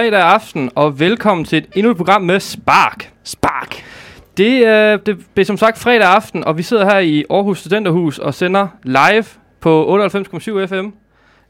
fredag aften, og velkommen til et endnu et program med Spark. Spark. Det, øh, det er som sagt fredag aften, og vi sidder her i Aarhus Studenterhus og sender live på 98,7 FM.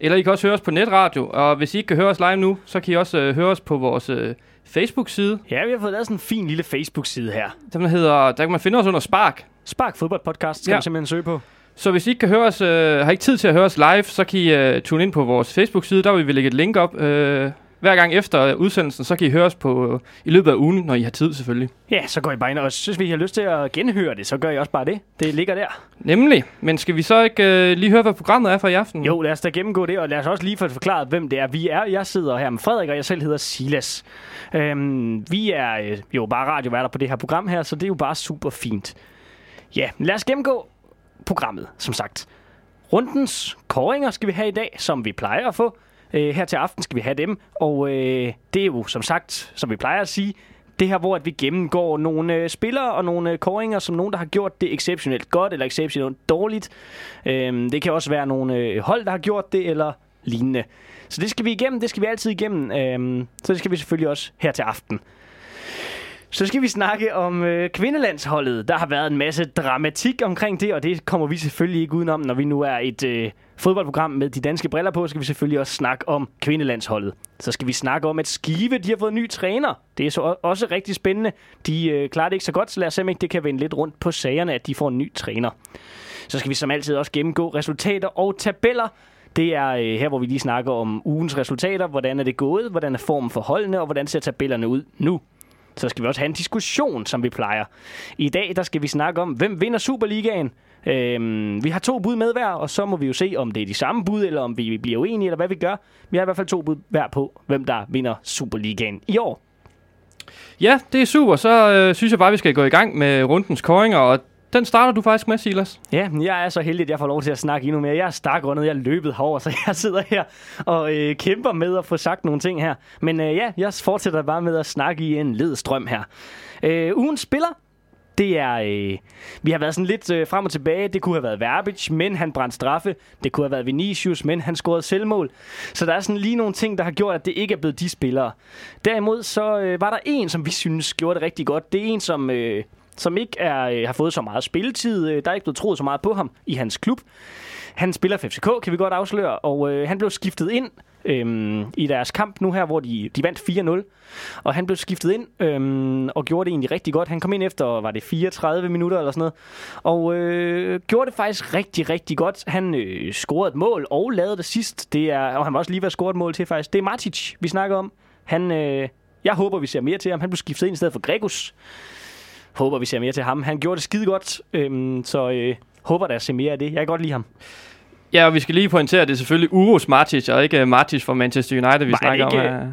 Eller I kan også høre os på netradio, og hvis I ikke kan høre os live nu, så kan I også øh, høre os på vores øh, Facebook-side. Ja, vi har fået lavet sådan en fin lille Facebook-side her. Den hedder, der kan man finde os under Spark. Spark Fodbold Podcast skal Ja. ja. man simpelthen søge på. Så hvis I ikke kan høre os, øh, har ikke tid til at høre os live, så kan I øh, tune ind på vores Facebook-side. Der vil vi lægge et link op øh, hver gang efter udsendelsen. Så kan I høre os på, øh, i løbet af ugen, når I har tid selvfølgelig. Ja, så går I bare ind, og synes vi, I har lyst til at genhøre det, så gør I også bare det. Det ligger der. Nemlig. Men skal vi så ikke øh, lige høre, hvad programmet er for i aften? Jo, lad os da gennemgå det, og lad os også lige få forklaret, hvem det er. Vi er, jeg sidder her med Frederik, og jeg selv hedder Silas. Øhm, vi er øh, jo bare radioværter på det her program her, så det er jo bare super fint. Ja, lad os gennemgå programmet, som sagt. Rundens koringer skal vi have i dag, som vi plejer at få. Øh, her til aften skal vi have dem, og øh, det er jo som sagt, som vi plejer at sige, det her, hvor at vi gennemgår nogle øh, spillere og nogle øh, koringer, som nogen, der har gjort det exceptionelt godt eller exceptionelt dårligt. Øh, det kan også være nogle øh, hold, der har gjort det, eller lignende. Så det skal vi igennem, det skal vi altid igennem. Øh, så det skal vi selvfølgelig også her til aften. Så skal vi snakke om øh, kvindelandsholdet. Der har været en masse dramatik omkring det, og det kommer vi selvfølgelig ikke udenom, når vi nu er et øh, fodboldprogram med de danske briller på, skal vi selvfølgelig også snakke om kvindelandsholdet. Så skal vi snakke om, at Skive de har fået en ny træner. Det er så også rigtig spændende. De øh, klarer det ikke så godt, så lad os se, om ikke det kan vende lidt rundt på sagerne, at de får en ny træner. Så skal vi som altid også gennemgå resultater og tabeller. Det er øh, her, hvor vi lige snakker om ugens resultater. Hvordan er det gået? Hvordan er formen for holdene? Og hvordan ser tabellerne ud nu? Så skal vi også have en diskussion, som vi plejer. I dag der skal vi snakke om, hvem vinder Superligaen. Øhm, vi har to bud med hver, og så må vi jo se, om det er de samme bud, eller om vi bliver uenige, eller hvad vi gør. Vi har i hvert fald to bud hver på, hvem der vinder Superligaen i år. Ja, det er super. Så øh, synes jeg bare, vi skal gå i gang med rundens koringer, og den starter du faktisk med, Silas. Ja, jeg er så heldig, at jeg får lov til at snakke endnu mere. Jeg er stakgrundet, jeg er løbet herover, så jeg sidder her og øh, kæmper med at få sagt nogle ting her. Men øh, ja, jeg fortsætter bare med at snakke i en ledstrøm her. Øh, ugens spiller, det er... Øh, vi har været sådan lidt øh, frem og tilbage. Det kunne have været Verbic, men han brændte straffe. Det kunne have været Vinicius, men han scorede selvmål. Så der er sådan lige nogle ting, der har gjort, at det ikke er blevet de spillere. Derimod så øh, var der en, som vi synes gjorde det rigtig godt. Det er en, som... Øh, som ikke er, øh, har fået så meget spilletid. Øh, Der er ikke blevet troet så meget på ham i hans klub. Han spiller for FCK, kan vi godt afsløre, og øh, han blev skiftet ind øhm, i deres kamp nu her, hvor de, de vandt 4-0. Og han blev skiftet ind øhm, og gjorde det egentlig rigtig godt. Han kom ind efter, var det 34 minutter eller sådan noget, og øh, gjorde det faktisk rigtig, rigtig godt. Han øh, scorede et mål og lavede det sidst. Det er, og han var også lige ved at score et mål til faktisk. Det er Matic, vi snakker om. Han, øh, jeg håber, vi ser mere til ham. Han blev skiftet ind i stedet for Gregus håber, vi ser mere til ham. Han gjorde det skide godt, øhm, så øh, håber der ser mere af det. Jeg kan godt lide ham. Ja, og vi skal lige pointere, at det er selvfølgelig Urus Martic, og ikke uh, Martic fra Manchester United, vi Var snakker ikke, om. Uh...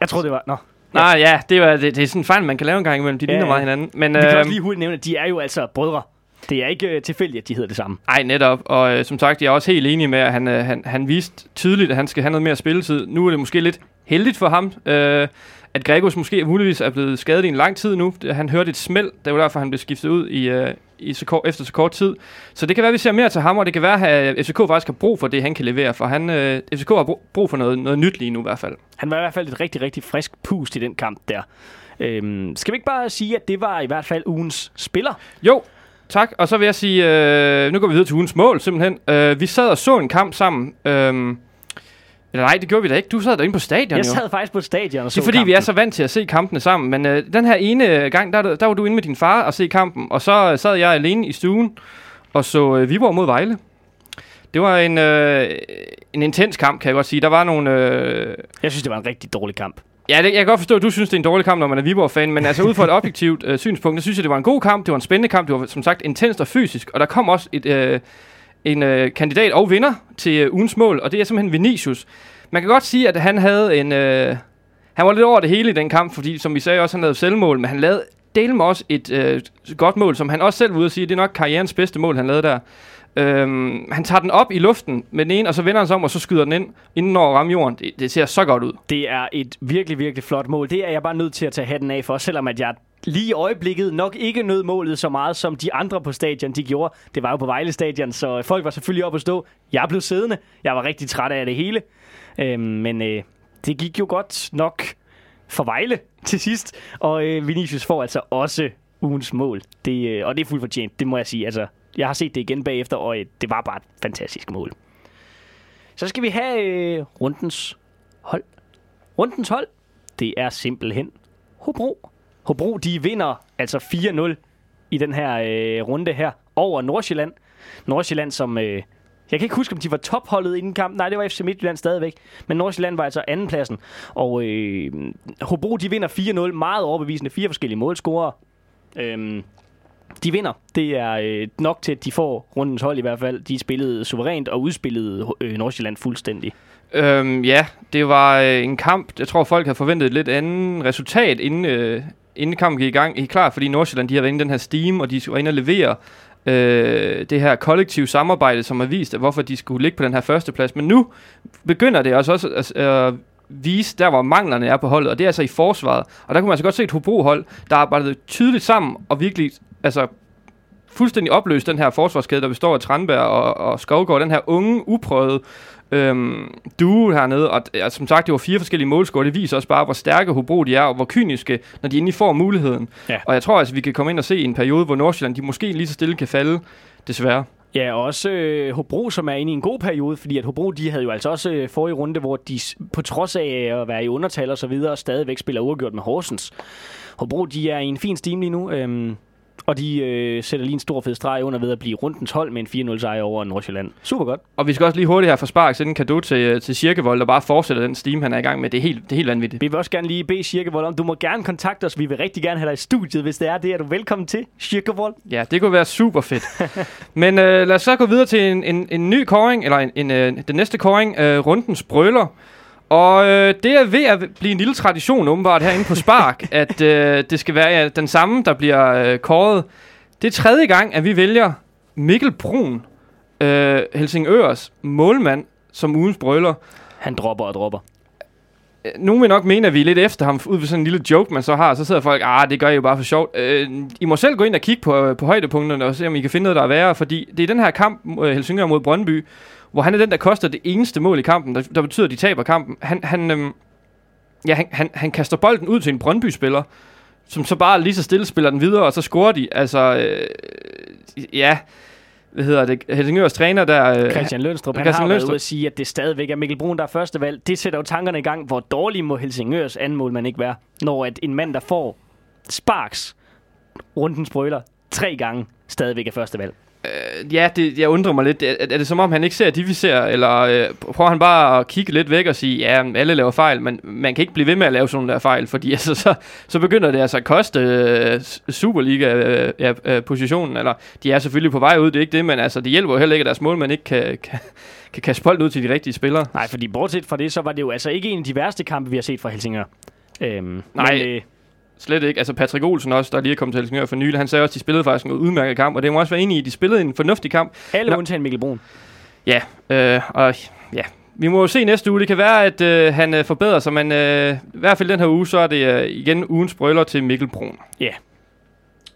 Jeg tror det var... Nå. Nej, ja, det, var, det, det er sådan en fejl, man kan lave en gang imellem. De Ja, ligner ja. meget hinanden. Men, Vi kan øh, også lige hurtigt nævne, at de er jo altså brødre. Det er ikke øh, tilfældigt, at de hedder det samme. Ej, netop. Og øh, som sagt, jeg er også helt enig med, at han, øh, han, han viste tydeligt, at han skal have noget mere spilletid. Nu er det måske lidt heldigt for ham, øh, at Gregos måske muligvis er blevet skadet i en lang tid nu. Han hørte et smæld, det var derfor, han blev skiftet ud i, øh, i så kort, efter så kort tid. Så det kan være, at vi ser mere til ham, og det kan være, at FCK faktisk har brug for det, han kan levere. For han, øh, FCK har brug- brug for noget, noget nyt lige nu i hvert fald. Han var i hvert fald et rigtig, rigtig frisk pust i den kamp der. Øhm, skal vi ikke bare sige, at det var i hvert fald ugens spiller? Jo, tak. Og så vil jeg sige, øh, nu går vi videre til ugens mål, simpelthen. Øh, vi sad og så en kamp sammen. Øh, eller nej, det gjorde vi da ikke. Du sad derinde på stadion Jeg jo. sad faktisk på stadion og så Det er fordi, vi kampen. er så vant til at se kampene sammen. Men øh, den her ene gang, der, der var du inde med din far og se kampen. Og så sad jeg alene i stuen og så øh, Viborg mod Vejle. Det var en, øh, en intens kamp, kan jeg godt sige. Der var nogle... Øh, Jeg synes, det var en rigtig dårlig kamp. Ja, det, jeg kan godt forstå, at du synes, det er en dårlig kamp, når man er Viborg-fan, men altså ud fra et objektivt øh, synspunkt, så synes jeg, det var en god kamp, det var en spændende kamp, det var som sagt intenst og fysisk, og der kom også et, øh, en øh, kandidat og vinder til øh, ugens mål, og det er simpelthen Vinicius. Man kan godt sige, at han havde en... Øh, han var lidt over det hele i den kamp, fordi som vi sagde også, han lavede selvmål, men han lavede del også et øh, godt mål, som han også selv var ude at sige, det er nok karrierens bedste mål, han lavede der. Øhm, han tager den op i luften med den ene, og så vender han sig om, og så skyder den ind, inden når rammer jorden. Det, det ser så godt ud. Det er et virkelig, virkelig flot mål. Det er jeg bare nødt til at tage hatten af for, selvom at jeg lige i øjeblikket nok ikke nød målet så meget, som de andre på stadion de gjorde. Det var jo på Vejle stadion, så folk var selvfølgelig oppe at stå. Jeg blev siddende. Jeg var rigtig træt af det hele. Øhm, men øh, det gik jo godt nok for Vejle til sidst. Og øh, Vinicius får altså også ugens mål. Det, øh, og det er fuldt fortjent, det må jeg sige. Altså, jeg har set det igen bagefter, og øh, det var bare et fantastisk mål. Så skal vi have øh, rundens hold. Rundens hold, det er simpelthen Hobro. Hobro, de vinder altså 4-0 i den her øh, runde her over Nordsjælland. Nordsjælland, som... Øh, jeg kan ikke huske, om de var topholdet inden kampen. Nej, det var FC Midtjylland stadigvæk. Men Nordsjælland var altså andenpladsen. Og øh, Hobro, de vinder 4-0. Meget overbevisende. Fire forskellige målscorer. Øhm, de vinder. Det er øh, nok til, at de får rundens hold i hvert fald. De spillede suverænt og udspillede øh, Nordsjælland fuldstændig. Øhm, ja, det var øh, en kamp. Jeg tror, folk havde forventet et lidt andet resultat, inden, øh, inden kampen gik i gang. Helt klart, fordi Nordsjælland de har været inde i den her steam, og de var inde og levere øh, det her kollektive samarbejde, som har vist, at hvorfor de skulle ligge på den her første plads. Men nu begynder det også, også at øh, vise, der hvor manglerne er på holdet, og det er altså i forsvaret. Og der kunne man altså godt se et Hobro-hold, der arbejdede tydeligt sammen, og virkelig altså, fuldstændig opløst den her forsvarskæde, der består af Tranberg og, og Skovgaard, den her unge, uprøvede øhm, duo hernede, og ja, som sagt, det var fire forskellige målscore, det viser også bare, hvor stærke Hobro de er, og hvor kyniske, når de endelig får muligheden. Ja. Og jeg tror altså, vi kan komme ind og se en periode, hvor Nordsjælland, de måske lige så stille kan falde, desværre. Ja, og også øh, Hobro, som er inde i en god periode, fordi at Hobro, de havde jo altså også øh, forrige runde, hvor de på trods af at være i undertal og så videre, stadigvæk spiller uafgjort med Horsens. Hobro, de er i en fin steam lige nu. Øhm, og de øh, sætter lige en stor fed streg under ved at blive rundens hold med en 4-0 sejr over Nordsjælland. Super godt. Og vi skal også lige hurtigt her for Spark sende en kado til, øh, til Kirkevold, der bare fortsætter den steam, han er i gang med. Det er helt, det er helt vanvittigt. Vi vil også gerne lige bede Kirkevold om, du må gerne kontakte os. Vi vil rigtig gerne have dig i studiet, hvis det er det. Er du velkommen til, Kirkevold? Ja, det kunne være super fedt. Men øh, lad os så gå videre til en, en, en ny koring, eller en, en, øh, den næste koring, øh, rundens brøller. Og øh, det er ved at blive en lille tradition åbenbart herinde på Spark, at øh, det skal være ja, den samme, der bliver øh, kåret. Det er tredje gang, at vi vælger Mikkel Brun, øh, Helsingørs målmand, som ugens brøller. Han dropper og dropper. Øh, Nogle vil nok mene, at vi er lidt efter ham ud ved sådan en lille joke, man så har. Så sidder folk, ah, det gør I jo bare for sjovt. Øh, I må selv gå ind og kigge på, på højdepunkterne og se, om I kan finde noget, der er værre. Fordi det er den her kamp, øh, Helsingør mod Brøndby, hvor han er den, der koster det eneste mål i kampen, der, der betyder, at de taber kampen. Han, han, øhm, ja, han, han, han kaster bolden ud til en Brøndby-spiller, som så bare lige så stille spiller den videre, og så scorer de. Altså, øh, ja, hvad hedder det, Helsingørs træner der... Øh, Christian Lønstrup, han Christian har været Lønstrup. ude at sige, at det stadigvæk er Mikkel Brun, der er første valg. Det sætter jo tankerne i gang, hvor dårlig må Helsingørs anmål man ikke være, når at en mand, der får sparks rundens brøler tre gange, stadigvæk er første valg. Øh, ja, det, jeg undrer mig lidt. Er, er det som om, han ikke ser de, vi ser? Eller øh, prøver han bare at kigge lidt væk og sige, ja, alle laver fejl, men man kan ikke blive ved med at lave sådan der fejl, fordi altså, så, så begynder det altså at koste øh, Superliga-positionen. Øh, ja, øh, positionen. eller de er selvfølgelig på vej ud, det er ikke det, men altså, det hjælper jo heller ikke, at deres målmand ikke kan, kan, kan kaste bolden ud til de rigtige spillere. Nej, fordi bortset fra det, så var det jo altså ikke en af de værste kampe, vi har set fra Helsingør. Øhm, Nej. Men, øh, Slet ikke. Altså Patrick Olsen også, der lige er kommet til Helsingør for nylig, han sagde også, at de spillede faktisk en udmærket kamp, og det må også være enig i, de spillede en fornuftig kamp. alle Nå. undtagen Mikkel Brun. Ja, øh, og ja, vi må jo se næste uge. Det kan være, at øh, han øh, forbedrer sig, men øh, i hvert fald den her uge, så er det øh, igen ugens brøller til Mikkel Brun.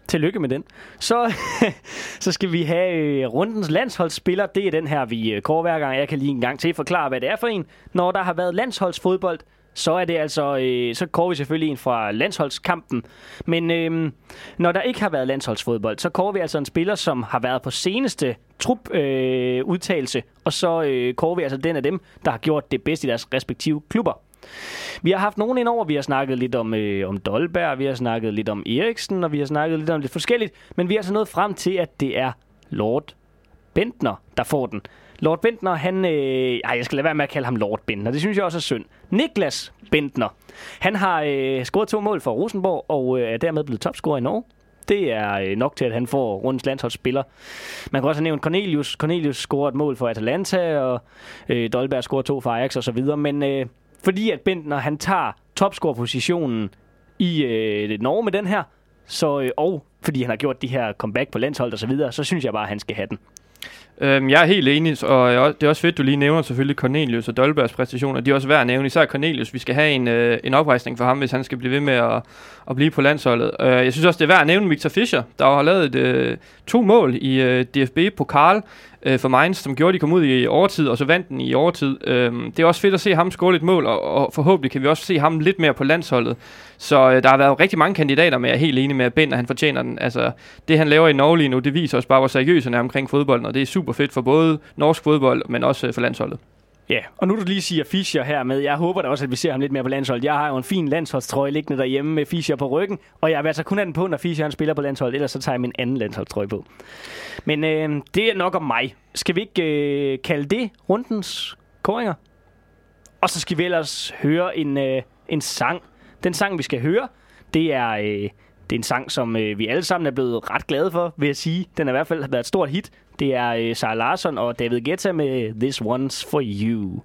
Tillykke med den. Så, så skal vi have øh, rundens landsholdsspiller. Det er den her, vi øh, kårer hver gang. Jeg kan lige en gang til forklare, hvad det er for en. Når der har været landsholdsfodbold, så er det altså, øh, så kårer vi selvfølgelig en fra landsholdskampen. Men øh, når der ikke har været landsholdsfodbold, så kårer vi altså en spiller, som har været på seneste trup øh, udtalelse, og så øh, kårer vi altså den af dem, der har gjort det bedst i deres respektive klubber. Vi har haft nogen indover. Vi har snakket lidt om, øh, om Dolberg, vi har snakket lidt om Eriksen, og vi har snakket lidt om lidt forskelligt. Men vi er altså nået frem til, at det er Lord Bentner, der får den. Lord Bentner, han... Øh, ej, jeg skal lade være med at kalde ham Lord Bentner. Det synes jeg også er synd. Niklas Bentner. Han har øh, scoret to mål for Rosenborg, og øh, er dermed blevet topscorer i Norge. Det er øh, nok til, at han får rundens landsholdsspiller. Man kan også have nævnt Cornelius. Cornelius scorer et mål for Atalanta, og øh, Dolberg scorer to for Ajax og så videre. Men øh, fordi at Bentner, han tager topscorerpositionen i øh, Norge med den her, så, øh, og fordi han har gjort de her comeback på landsholdet og så videre, så synes jeg bare, at han skal have den. Øhm, jeg er helt enig, og det er også fedt, du lige nævner selvfølgelig Cornelius og Dolbergs præstationer. De er også værd at nævne. Især Cornelius, vi skal have en, øh, en oprejsning for ham, hvis han skal blive ved med at, at blive på landsholdet. Øh, jeg synes også, det er værd at nævne Victor Fischer, der har lavet et, øh, to mål i øh, DFB-pokal øh, for Mainz, som gjorde, at de kom ud i overtid, og så vandt den i overtid. Øh, det er også fedt at se ham score lidt mål, og, og forhåbentlig kan vi også se ham lidt mere på landsholdet. Så øh, der har været rigtig mange kandidater, men jeg er helt enig med, at Ben, at han fortjener den. Altså, det han laver i Norge lige nu, det viser også bare, hvor seriøs han er omkring fodbolden, og det er super fedt for både norsk fodbold, men også øh, for landsholdet. Ja, og nu du lige siger Fischer her med, jeg håber da også, at vi ser ham lidt mere på landsholdet. Jeg har jo en fin landsholdstrøje liggende derhjemme med Fischer på ryggen, og jeg vil altså kun have den på, når Fischer han spiller på landsholdet, ellers så tager jeg min anden landsholdstrøje på. Men øh, det er nok om mig. Skal vi ikke øh, kalde det rundens koringer? Og så skal vi ellers høre en, øh, en sang. Den sang, vi skal høre, det er, øh, det er en sang, som øh, vi alle sammen er blevet ret glade for, vil jeg sige. Den har i hvert fald været et stort hit. Det er øh, Sarah Larsson og David Guetta med øh, This One's For You.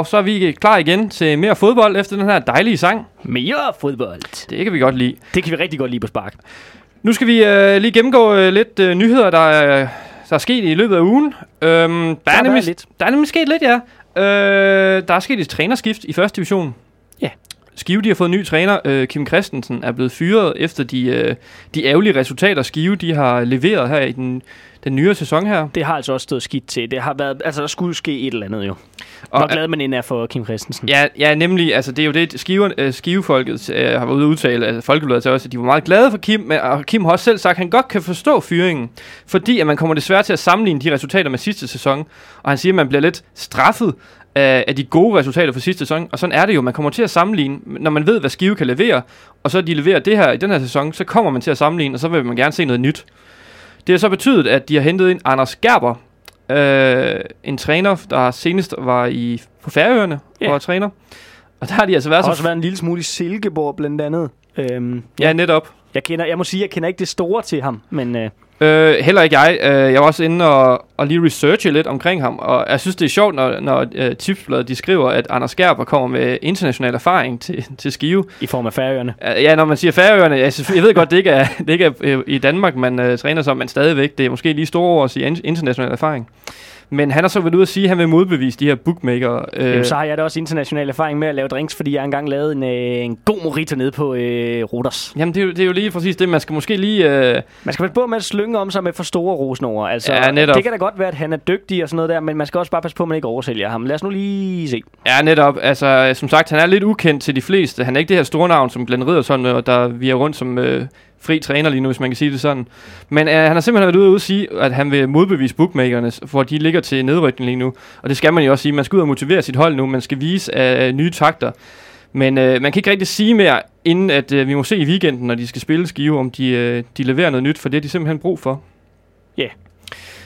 Og så er vi klar igen til mere fodbold efter den her dejlige sang. Mere fodbold. Det kan vi godt lide. Det kan vi rigtig godt lide på spark. Nu skal vi øh, lige gennemgå øh, lidt øh, nyheder, der, er- der er sket i løbet af ugen. Øhm, der, er været nemlig, lidt. der er nemlig sket lidt, ja. Øh, der er sket et trænerskift i første division. Ja. Skive de har fået en ny træner. Øh, Kim Christensen er blevet fyret efter de, øh, de ærgerlige resultater, Skive de har leveret her i den, den nye sæson her. Det har altså også stået skidt til. Det har været, altså, der skulle ske et eller andet jo. Og, Hvor glad man end er for Kim Christensen. Ja, ja, nemlig, altså det er jo det, Skive, øh, Skivefolket øh, har været ude at udtale, altså Folkebladet til også, at de var meget glade for Kim, men, og Kim har også selv sagt, at han godt kan forstå fyringen, fordi at man kommer desværre til at sammenligne de resultater med sidste sæson, og han siger, at man bliver lidt straffet af, af de gode resultater fra sidste sæson, og sådan er det jo, man kommer til at sammenligne, når man ved, hvad Skive kan levere, og så de leverer det her i den her sæson, så kommer man til at sammenligne, og så vil man gerne se noget nyt. Det har så betydet, at de har hentet ind Anders Gerber, øh, en træner, der senest var i på Færøerne Ja. og var træner. Og der har de altså været har også så... været en lille smule i Silkeborg blandt andet. Øhm, Ja, netop. jeg, kender, jeg må sige, jeg kender ikke det store til ham, men øh, Øh, heller ikke jeg. Øh, jeg var også inde og, og lige researche lidt omkring ham, og jeg synes, det er sjovt, når, når øh, Tipsbladet de skriver, at Anders Gerber kommer med international erfaring til, til Skive. i form af færøerne. Øh, Ja, når man siger Færøerne, jeg, jeg ved godt, det ikke er, det ikke er øh, i Danmark, man øh, træner som, men stadigvæk, det er måske lige store ord at sige in- international erfaring. Men han har så været ude at sige, at han vil modbevise de her bookmaker. Øh, Jamen, så har jeg da også international erfaring med at lave drinks, fordi jeg engang lavede en, øh, en god morito nede på øh, Roters. Jamen, det er, jo, det er jo lige præcis det, man skal måske lige... Øh, Man skal passe på med at slynge om sig med for store rosnår. Altså, Ja, netop. det kan da godt være, at han er dygtig og sådan noget der, men man skal også bare passe på, at man ikke oversælger ham. Lad os nu lige se. Ja, netop. Altså, som sagt, han er lidt ukendt til de fleste. Han er ikke det her store navn, som Glenn Riddersson, øh, der vi er rundt som øh, fri træner lige nu, hvis man kan sige det sådan. Men øh, han har simpelthen været ude og sige, at han vil modbevise bookmakerne, for de ligger til nedrykning lige nu. Og det skal man jo også sige. Man skal ud og motivere sit hold nu. Man skal vise øh, nye takter. Men øh, man kan ikke rigtig sige mere, inden at øh, vi må se i weekenden, når de skal spille skive, om de, øh, de leverer noget nyt, for det har de simpelthen brug for. Ja.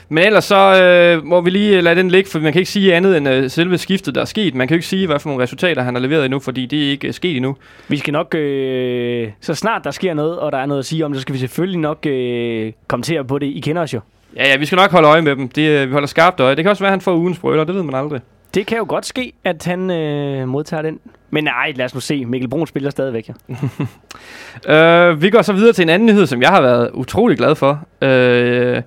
Men ellers så øh, må vi lige lade den ligge, for man kan ikke sige andet end øh, selve skiftet, der er sket. Man kan jo ikke sige, hvad for nogle resultater han har leveret endnu, fordi det er ikke øh, sket endnu. Vi skal nok, øh, så snart der sker noget, og der er noget at sige om det, så skal vi selvfølgelig nok øh, kommentere på det. I kender os jo. Ja, ja, vi skal nok holde øje med dem. Det, øh, vi holder skarpt øje. Det kan også være, at han får ugens brøler, det ved man aldrig. Det kan jo godt ske, at han øh, modtager den. Men nej, lad os nu se. Mikkel Brun spiller stadigvæk. Ja. Øh, vi går så videre til en anden nyhed, som jeg har været utrolig glad for. Øh,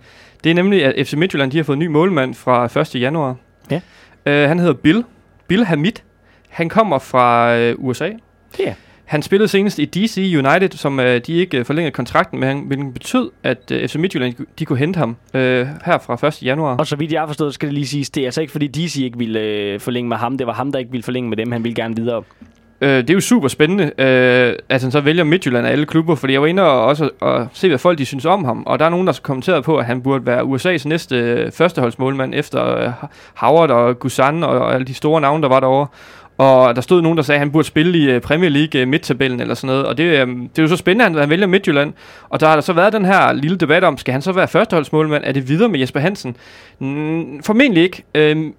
det er nemlig, at FC Midtjylland de har fået en ny målmand fra 1. januar. Ja. Øh, han hedder Bill. Bill Hamid. Han kommer fra øh, USA. Ja. Han spillede senest i DC United, som øh, de ikke øh, forlængede kontrakten med, ham, hvilket betød, at øh, FC Midtjylland de, de kunne hente ham øh, her fra 1. januar. Og så vidt jeg har forstået, skal det lige siges, det er altså ikke fordi DC ikke ville øh, forlænge med ham. Det var ham, der ikke ville forlænge med dem. Han ville gerne videre. Øh, det er jo super spændende, øh, at han så vælger Midtjylland af alle klubber, fordi jeg var inde og også og se, hvad folk de synes om ham, og der er nogen, der har kommenteret på, at han burde være USA's næste øh, førsteholdsmålmand efter øh, Howard og Gusan og, og alle de store navne, der var derovre. Og der stod nogen, der sagde, at han burde spille i uh, Premier League uh, midttabellen eller sådan noget. Og det, um, det er jo så spændende, at han, vælger Midtjylland. Og der har der så været den her lille debat om, skal han så være førsteholdsmålmand? Er det videre med Jesper Hansen? Mm, formentlig ikke. Øhm,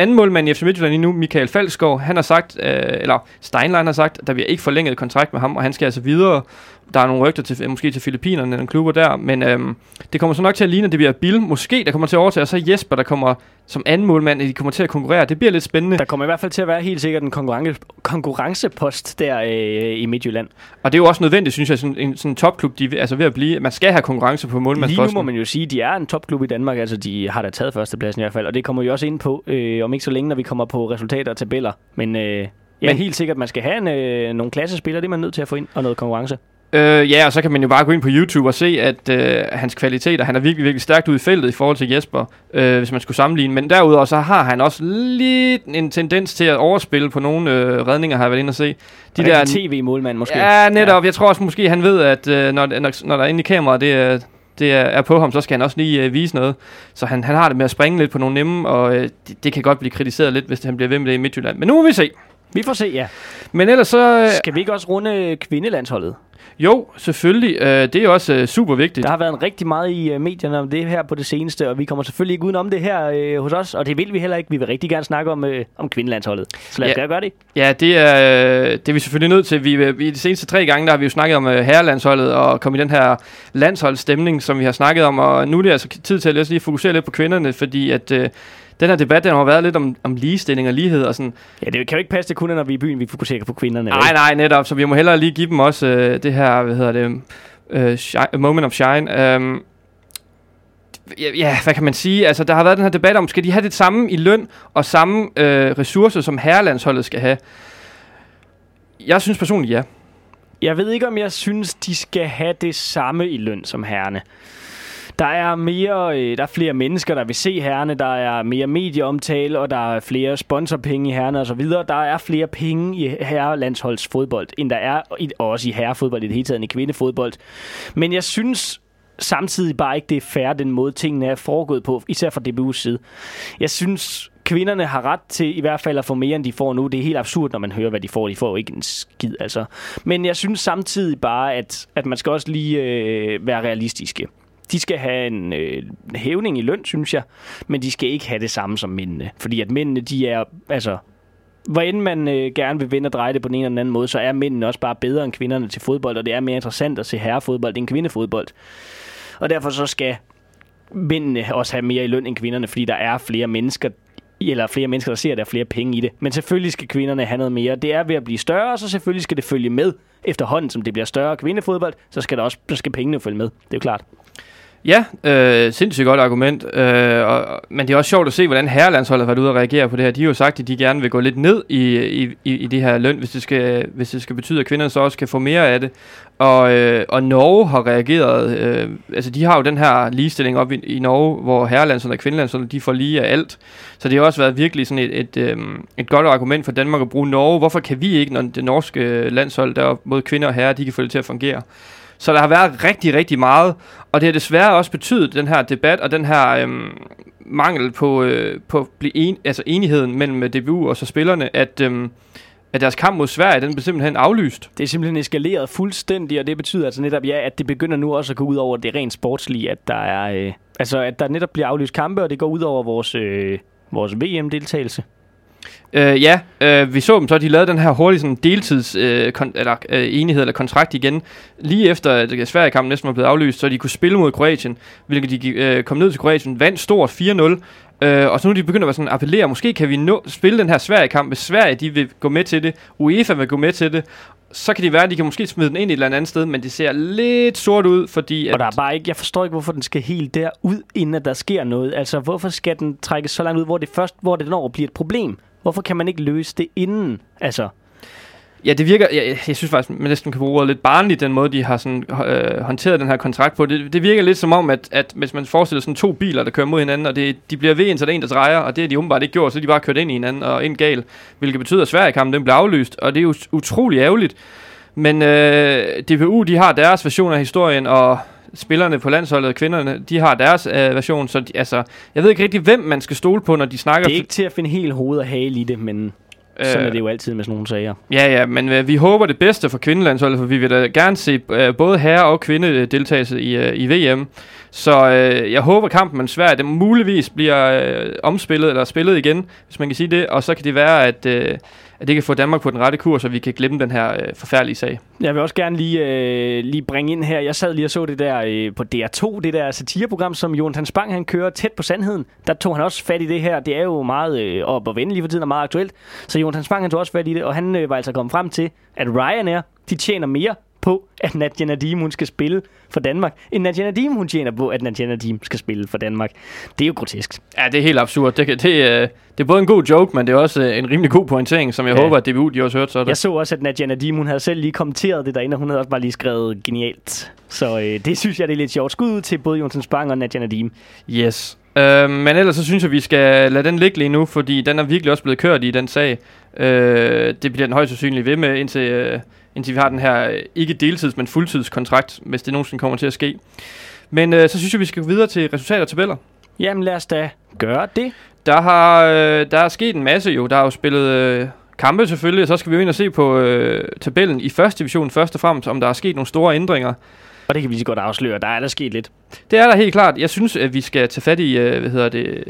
anden målmand i FC Midtjylland lige nu, Michael Falsgaard, han har sagt, øh, eller Steinlein har sagt, at der bliver ikke forlænget kontrakt med ham, og han skal altså videre. Der er nogle rygter til, måske til Filippinerne, nogle klubber der, men øhm, det kommer så nok til at ligne, at det bliver Bill, måske, der kommer til at overtage, og så Jesper, der kommer som anden målmand, at de kommer til at konkurrere. Det bliver lidt spændende. Der kommer i hvert fald til at være helt sikkert en konkurrence, konkurrencepost der øh, i Midtjylland. Og det er jo også nødvendigt, synes jeg, sådan en sådan en topklub, de altså ved at blive. Man skal have konkurrence på Lige nu målmandsposten. må man jo sige, at de er en topklub i Danmark. Altså, de har da taget førstepladsen i hvert fald. Og det kommer jo også ind på, øh, om ikke så længe, når vi kommer på resultater og tabeller. Men øh, ja, Men helt sikkert, man skal have en, øh, nogle klassespillere. Det er man nødt til at få ind, og noget konkurrence. Øh, ja, og så kan man jo bare gå ind på YouTube og se, at øh, hans kvaliteter, han er virkelig, virkelig stærkt ude i feltet i forhold til Jesper, øh, hvis man skulle sammenligne. Men derudover så har han også lidt en tendens til at overspille på nogle øh, redninger, har jeg været inde og se. De der tv-målmand måske. Ja, netop. Ja. Jeg tror også måske, han ved, at øh, når, når, når der er inde i kameraet, det er, det er, er på ham, så skal han også lige øh, vise noget. Så han, han har det med at springe lidt på nogle nemme, og øh, det, det kan godt blive kritiseret lidt, hvis han bliver ved med det i Midtjylland. Men nu må vi se. Vi får se, ja. Men ellers så... Øh, Skal vi ikke også runde kvindelandsholdet? Jo, selvfølgelig. Øh, det er også øh, super vigtigt. Der har været en rigtig meget i uh, medierne om det her på det seneste, og vi kommer selvfølgelig ikke udenom det her øh, hos os, og det vil vi heller ikke. Vi vil rigtig gerne snakke om, øh, om kvindelandsholdet. Så lad os Ja. gøre det. Ja, det er, det er vi selvfølgelig nødt til. Vi, vi de seneste tre gange, der har vi jo snakket om herrelandsholdet og komme i den her landsholdsstemning, som vi har snakket om. Og nu er det altså tid til at lige fokusere lidt på kvinderne, fordi at uh, den her debat, den har været lidt om, om ligestilling og lighed og sådan. Ja, det kan jo ikke passe, det kun er, når vi er i byen, vi fokuserer på kvinderne. Nej, nej, netop. Så vi må hellere lige give dem også uh, det her, hvad hedder det, uh, shine, moment of shine. Ja, ja, hvad kan man sige? Altså, der har været den her debat om, skal de have det samme i løn og samme øh, ressourcer, som herrelandsholdet skal have? jeg synes personligt ja. Jeg ved ikke, om jeg synes, de skal have det samme i løn som herrene. Der er, mere, øh, der er flere mennesker, der vil se herrene. Der er mere medieomtale, og der er flere sponsorpenge i herrene osv. Der er flere penge i herrelandsholdsfodbold, end der er i, også i herrefodbold i det hele taget, end i kvindefodbold. Men jeg synes samtidig bare ikke, det er fair, den måde tingene er foregået på, især fra DBU's side. Jeg synes, kvinderne har ret til i hvert fald at få mere, end de får nu. Det er helt absurd, når man hører, hvad de får. De får jo ikke en skid, altså. Men jeg synes samtidig bare, at, at man skal også lige øh, være realistiske. De skal have en øh, hævning i løn, synes jeg, men de skal ikke have det samme som mændene. Fordi at mændene, de er, altså, hvor end man øh, gerne vil vinde og dreje det på den ene eller den anden måde, så er mændene også bare bedre end kvinderne til fodbold, og det er mere interessant at se herrefodbold end kvindefodbold. Og derfor så skal mændene også have mere i løn end kvinderne, fordi der er flere mennesker, eller flere mennesker, der ser, at der er flere penge i det. Men selvfølgelig skal kvinderne have noget mere. Det er ved at blive større, så selvfølgelig skal det følge med. Efterhånden, som det bliver større kvindefodbold, så skal, der også, så skal pengene følge med. Det er jo klart. Ja, øh, sindssygt godt argument. Øh, og, men det er også sjovt at se, hvordan herrelandsholdet har været ude og reagere på det her. De har jo sagt, at de gerne vil gå lidt ned i, i, i, i det her løn, hvis det, skal, hvis det skal betyde, at kvinderne så også kan få mere af det. Og, øh, og Norge har reageret. Øh, altså, de har jo den her ligestilling op i, i Norge, hvor herrelandsholdet og kvindelandsholdet, de får lige af alt. Så det har også været virkelig sådan et, et, øh, et godt argument for Danmark at bruge Norge. Hvorfor kan vi ikke, når det norske landshold, der mod kvinder og herrer, de kan få det til at fungere? Så der har været rigtig, rigtig meget, og det har desværre også betydet, den her debat og den her øhm, mangel på, øh, på blive en, altså enigheden mellem øh, DBU og så spillerne, at, øhm, at deres kamp mod Sverige, den blev simpelthen aflyst. Det er simpelthen eskaleret fuldstændig, og det betyder altså netop, ja, at det begynder nu også at gå ud over det rent sportslige, at der er, øh, altså, at der netop bliver aflyst kampe, og det går ud over vores, øh, vores VM-deltagelse. Øh, ja, øh, vi så dem så, de lavede den her hurtige sådan, deltids øh, kon- eller, øh, enighed eller kontrakt igen, lige efter at Sverige-kampen næsten var blevet aflyst, så de kunne spille mod Kroatien, hvilket de øh, kom ned til Kroatien, vandt stort 4-0, Øh, og så nu er de begyndt at være sådan, appellere, måske kan vi nå, spille den her Sverige-kamp, hvis Sverige de vil gå med til det, UEFA vil gå med til det, så kan det være, at de kan måske smide den ind et eller andet sted, men det ser lidt sort ud, fordi... At Og der er bare ikke, jeg forstår ikke, hvorfor den skal helt derud, inden at der sker noget. Altså, hvorfor skal den trækkes så langt ud, hvor det først, hvor det når bliver et problem? Hvorfor kan man ikke løse det inden? Altså, Ja, det virker, jeg, jeg synes faktisk, man næsten kan bruge ordet lidt barnligt, den måde, de har sådan, øh, håndteret den her kontrakt på. Det, det virker lidt som om, at, at hvis man forestiller sådan to biler, der kører mod hinanden, og det, de bliver ved, indtil der er en, der drejer, og det har de åbenbart ikke gjort, så de bare kørt ind i hinanden og ind gal, hvilket betyder, at Sverigekampen den bliver aflyst, og det er jo utrolig ærgerligt. Men øh, DPU, de har deres version af historien, og spillerne på landsholdet, kvinderne, de har deres øh, version, så de, altså, jeg ved ikke rigtig, hvem man skal stole på, når de snakker... det er ikke til at finde helt hoved og hale i det, men øh, sådan er det jo altid med sådan nogle sager. Ja, ja, men øh, vi håber det bedste for kvindelandsholdet, for vi vil da gerne se øh, både herre- og kvindedeltagelse i, øh, i VM. Så øh, jeg håber kampen med Sverige, den muligvis bliver øh, omspillet eller spillet igen, hvis man kan sige det. Og så kan det være, at, øh, at det kan få Danmark på den rette kurs, og vi kan glemme den her øh, forfærdelige sag. Jeg vil også gerne lige, øh, lige bringe ind her. Jeg sad lige og så det der øh, på DR2, det der satireprogram, som Jonathan Spang han kører tæt på sandheden. Der tog han også fat i det her. Det er jo meget øh, op og vende lige for tiden og meget aktuelt. Så Jonathan Spang han tog også fat i det, og han øh, var altså kommet frem til, at Ryanair, de tjener mere på, at Nadia Nadim, hun skal spille for Danmark, end Nadia Nadim, hun tjener på, at Nadia Nadim skal spille for Danmark. Det er jo grotesk. Ja, det er helt absurd. Det, det, øh, det er både en god joke, men det er også øh, en rimelig god pointering, som jeg Ja. håber, at DBU de også hørte. Så er Jeg så også, at Nadia Nadim, hun havde selv lige kommenteret det derinde, og hun havde også bare lige skrevet genialt. Så øh, det synes jeg, det er lidt sjovt. Skud ud til både Jonathan Spang og Nadia Nadim. Yes. Øh, men ellers så synes jeg, vi skal lade den ligge lige nu, fordi den er virkelig også blevet kørt i den sag. Øh, det bliver den højst sandsynligt ved med, indtil, øh, indtil vi har den her øh, ikke deltids, men fuldtidskontrakt, hvis det nogensinde kommer til at ske. Men øh, så synes jeg, vi skal gå videre til resultater og tabeller. Jamen lad os da gøre det. Der har øh, der er sket en masse jo. Der er jo spillet øh, kampe selvfølgelig, og så skal vi jo ind og se på øh, tabellen i første division først og fremmest, om der er sket nogle store ændringer. Og det kan vi lige godt afsløre. Der er der sket lidt. Det er der helt klart. Jeg synes, at vi skal tage fat i, øh, hvad hedder det,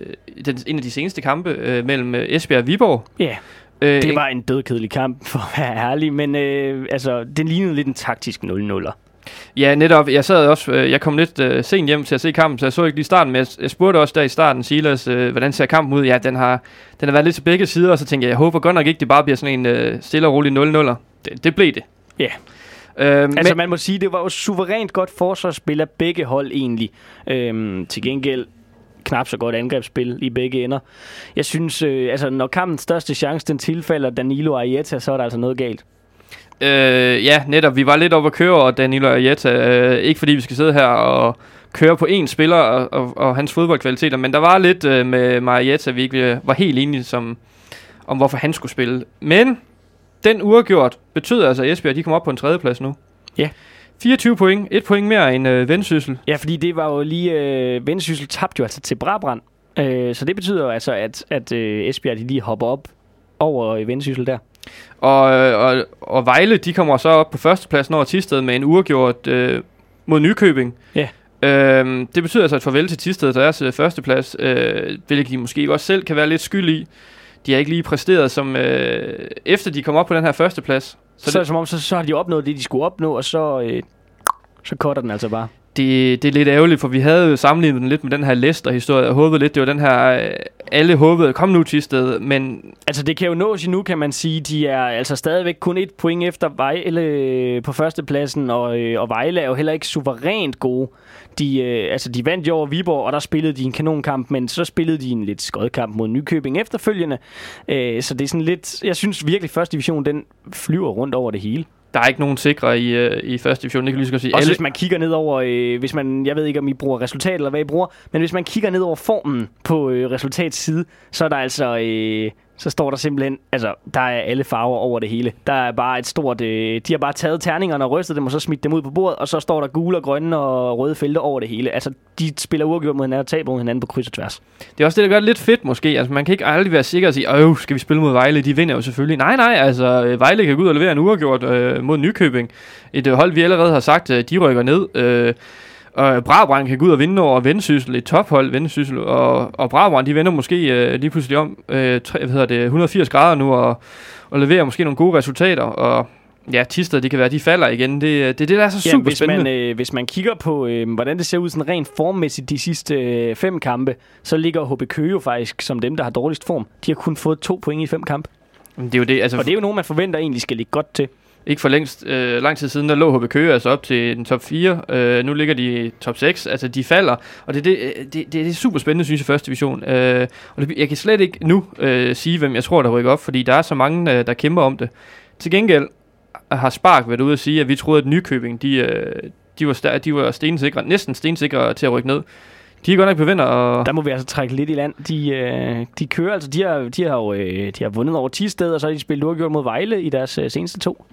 den, en af de seneste kampe øh, mellem øh, Esbjerg og Viborg. Ja, Øh, det var en dødkedelig kamp, for at være ærlig. Men øh, altså, den lignede lidt en taktisk 0-0'er. Ja, netop. Jeg sad også, øh, jeg kom lidt øh, sent hjem til at se kampen, så jeg så ikke lige starten, men jeg, jeg spurgte også der i starten, Silas, øh, hvordan ser kampen ud? Ja, den har, den har været lidt til begge sider, og så tænkte jeg, jeg håber godt nok ikke, det bare bliver sådan en øh, stille og rolig 0-0'er. Det, det blev det. Ja. Øhm, Altså, men, man må sige, det var jo suverænt godt forsvarsspil af begge hold egentlig. Øhm, til gengæld knap så godt angrebsspil i begge ender. Jeg synes, øh, altså, når kampens største chance, den tilfalder Danilo Arieta, så er der altså noget galt. Øh, ja, netop. Vi var lidt oppe at køre over Danilo Arieta. Øh, ikke fordi vi skal sidde her og køre på én spiller og, og, og hans fodboldkvaliteter, men der var lidt øh, med Marietta, vi ikke øh, var helt enige som, om, hvorfor han skulle spille. Men den uafgjort betyder altså, at Esbjerg de kommer op på en tredjeplads nu. Ja. 24 point. Et point mere end øh, Vendsyssel. Ja, fordi det var jo lige... Øh, Vendsyssel tabte jo altså til Brabrand. Øh, så det betyder jo altså, at, at øh, Esbjerg de lige hopper op over Vendsyssel der. Og, øh, og, og Vejle, de kommer så op på førstepladsen over Tisted med en uafgjort øh, mod Nykøbing. Ja. Øhm, det betyder altså et farvel til Tisted, deres øh, førsteplads, øh, hvilket de måske også selv kan være lidt skyld i. De har ikke lige præsteret som øh, efter de kom op på den her førsteplads. Så, Så så, det, som om, så, så har de opnået det, de skulle opnå, og så, øh, så cutter den altså bare det, det er lidt ærgerligt, for vi havde jo sammenlignet den lidt med den her Leicester-historie, og håbede lidt, det var den her, øh, alle håbede, kom nu Tisted, men Altså, det kan jo nås nu, kan man sige. De er altså stadigvæk kun et point efter Vejle øh, på førstepladsen, og, øh, og Vejle er jo heller ikke suverænt gode. De, øh, altså, de vandt jo over Viborg, og der spillede de en kanonkamp, men så spillede de en lidt skodkamp mod Nykøbing efterfølgende. Øh, så det er sådan lidt... Jeg synes virkelig, første division, den flyver rundt over det hele der er ikke nogen sikre i, øh, i første division, det kan lige så godt sige. Også Alle, hvis man kigger ned over, øh, hvis man, jeg ved ikke om I bruger resultat eller hvad I bruger, men hvis man kigger ned over formen på øh, resultatsside, så er der altså, øh, så står der simpelthen, altså der er alle farver over det hele. Der er bare et stort, øh, de har bare taget terningerne og rystet dem og så smidt dem ud på bordet, og så står der gule og grønne og røde felter over det hele. Altså de spiller uafgjort mod hinanden og taber mod hinanden på kryds og tværs. Det er også det, der gør det lidt fedt måske. Altså, man kan ikke aldrig være sikker og sige, øh, skal vi spille mod Vejle? De vinder jo selvfølgelig. Nej, nej, altså, øh, Vejle kan gå ud og levere en uafgjort øh, mod Nykøbing. Et øh, hold, vi allerede har sagt, øh, de rykker ned. Øh, og Brabrand kan gå ud og vinde over Vendsyssel, et tophold Vendsyssel, og, og Brabrand, de vender måske øh, lige pludselig om øh, tre, hvad hedder det, 180 grader nu, og, og leverer måske nogle gode resultater, og ja, Tisted, det kan være, de falder igen. Det, det er det, der er så Ja, super hvis spændende. man, øh, hvis man kigger på, øh, hvordan det ser ud sådan rent formmæssigt de sidste øh, fem kampe, så ligger HB Køge jo faktisk som dem, der har dårligst form. De har kun fået to point i fem kampe. Men det er jo det, altså, Og det er jo nogen, man forventer egentlig skal ligge godt til. Ikke for længst øh, lang tid siden, der lå HB Køge altså op til den top 4. Øh, nu ligger de i top 6. Altså, de falder. Og det, det, øh, det, det, det er super spændende, synes jeg, første division. Øh, og det, jeg kan slet ikke nu øh, sige, hvem jeg tror, der rykker op, fordi der er så mange, øh, der kæmper om det. Til gengæld har Spark været ude at sige, at vi troede, at Nykøbing, de, øh, de var, de var stensikre, næsten stensikre til at rykke ned. De er godt nok på vinder, og Der må vi altså trække lidt i land. De, øh, de kører altså, de har, de har jo øh, de har vundet over 10 steder, og så har de spillet uafgjort mod Vejle i deres øh, seneste to.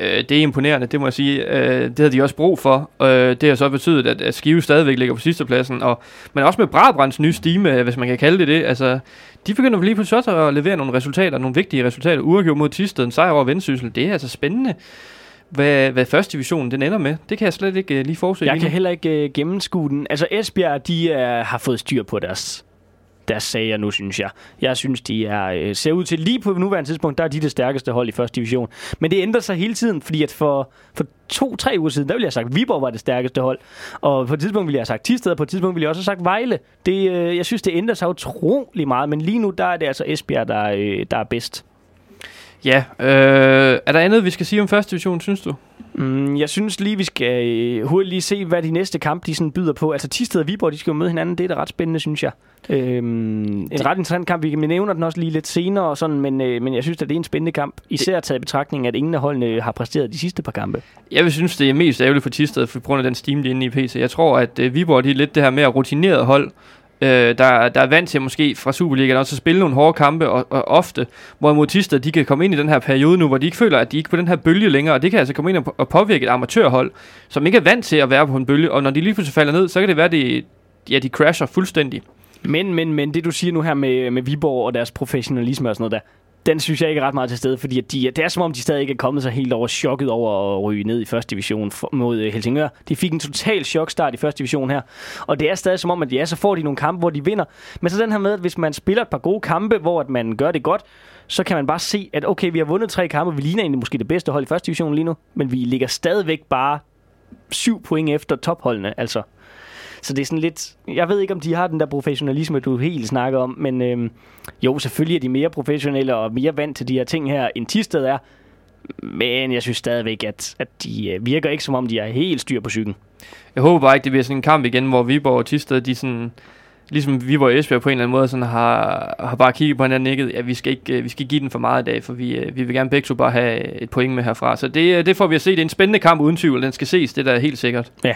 Øh, det er imponerende, det må jeg sige. Øh, det havde de også brug for. Øh, det har så betydet, at, at Skive stadigvæk ligger på sidstepladsen. Og, men også med Brabrands nye stime, hvis man kan kalde det det. Altså, de begynder lige pludselig også at levere nogle resultater, nogle vigtige resultater. Uafgjort mod Tisted, en sejr over Vendsyssel. Det er altså spændende, hvad, hvad første division den ender med. Det kan jeg slet ikke uh, lige forudse. Jeg lige kan heller ikke øh, gennemskue den. Altså Esbjerg, de er, har fået styr på deres, deres sager nu, synes jeg. Jeg synes, de er, ser ud til lige på nuværende tidspunkt, der er de det stærkeste hold i første division. Men det ændrer sig hele tiden, fordi at for, for to-tre uger siden, der ville jeg have sagt, at Viborg var det stærkeste hold. Og på et tidspunkt ville jeg have sagt Tisted, og på et tidspunkt ville jeg også have sagt Vejle. Det, jeg synes, det ændrer sig utrolig meget, men lige nu, der er det altså Esbjerg, der, der er bedst. Ja, øh, er der andet, vi skal sige om første division, synes du? Mm, jeg synes lige, vi skal øh, hurtigt lige se, hvad de næste kampe de sådan byder på. Altså Tisted og Viborg, de skal jo møde hinanden. Det er da ret spændende, synes jeg. Øhm, en ret interessant kamp. Vi nævner den også lige lidt senere, og sådan, men, øh, men jeg synes, at det er en spændende kamp. Især taget i betragtning, at ingen af holdene har præsteret de sidste par kampe. Jeg vil synes, det er mest ærgerligt for Tisted, for grund af den steam, de er inde i PC. Jeg tror, at øh, Viborg de er lidt det her mere rutineret hold, øh, der, der er vant til måske fra Superligaen også at spille nogle hårde kampe, og, og ofte, hvorimod Tister, de kan komme ind i den her periode nu, hvor de ikke føler, at de ikke er på den her bølge længere, og det kan altså komme ind og, og påvirke et amatørhold, som ikke er vant til at være på en bølge, og når de lige pludselig falder ned, så kan det være, at de, ja, de crasher fuldstændig. Men, men, men det du siger nu her med, med Viborg og deres professionalisme og sådan noget der, den synes jeg ikke er ret meget til stede, fordi at de, det er som om, de stadig ikke er kommet så helt over chokket over at ryge ned i første division mod øh, Helsingør. De fik en total chokstart i første division her, og det er stadig som om, at ja, så får de nogle kampe, hvor de vinder. Men så den her med, at hvis man spiller et par gode kampe, hvor at man gør det godt, så kan man bare se, at okay, vi har vundet tre kampe, vi ligner egentlig måske det bedste hold i første division lige nu, men vi ligger stadigvæk bare syv point efter topholdene, altså. Så det er sådan lidt... Jeg ved ikke, om de har den der professionalisme, du helt snakker om, men øhm, jo, selvfølgelig er de mere professionelle og mere vant til de her ting her, end Tisted er. Men jeg synes stadigvæk, at, at de øh, virker ikke, som om de er helt styr på cyklen. Jeg håber bare ikke, det bliver sådan en kamp igen, hvor Viborg og Tisted, de sådan ligesom Viborg og Esbjerg på en eller anden måde sådan har, har bare kigget på hinanden nikket, ja, vi skal ikke, øh, vi skal ikke give den for meget i dag, for vi, øh, vi vil gerne begge to bare have et point med herfra. Så det, det får vi at se. Det er en spændende kamp uden tvivl. Den skal ses, det der er helt sikkert. Ja.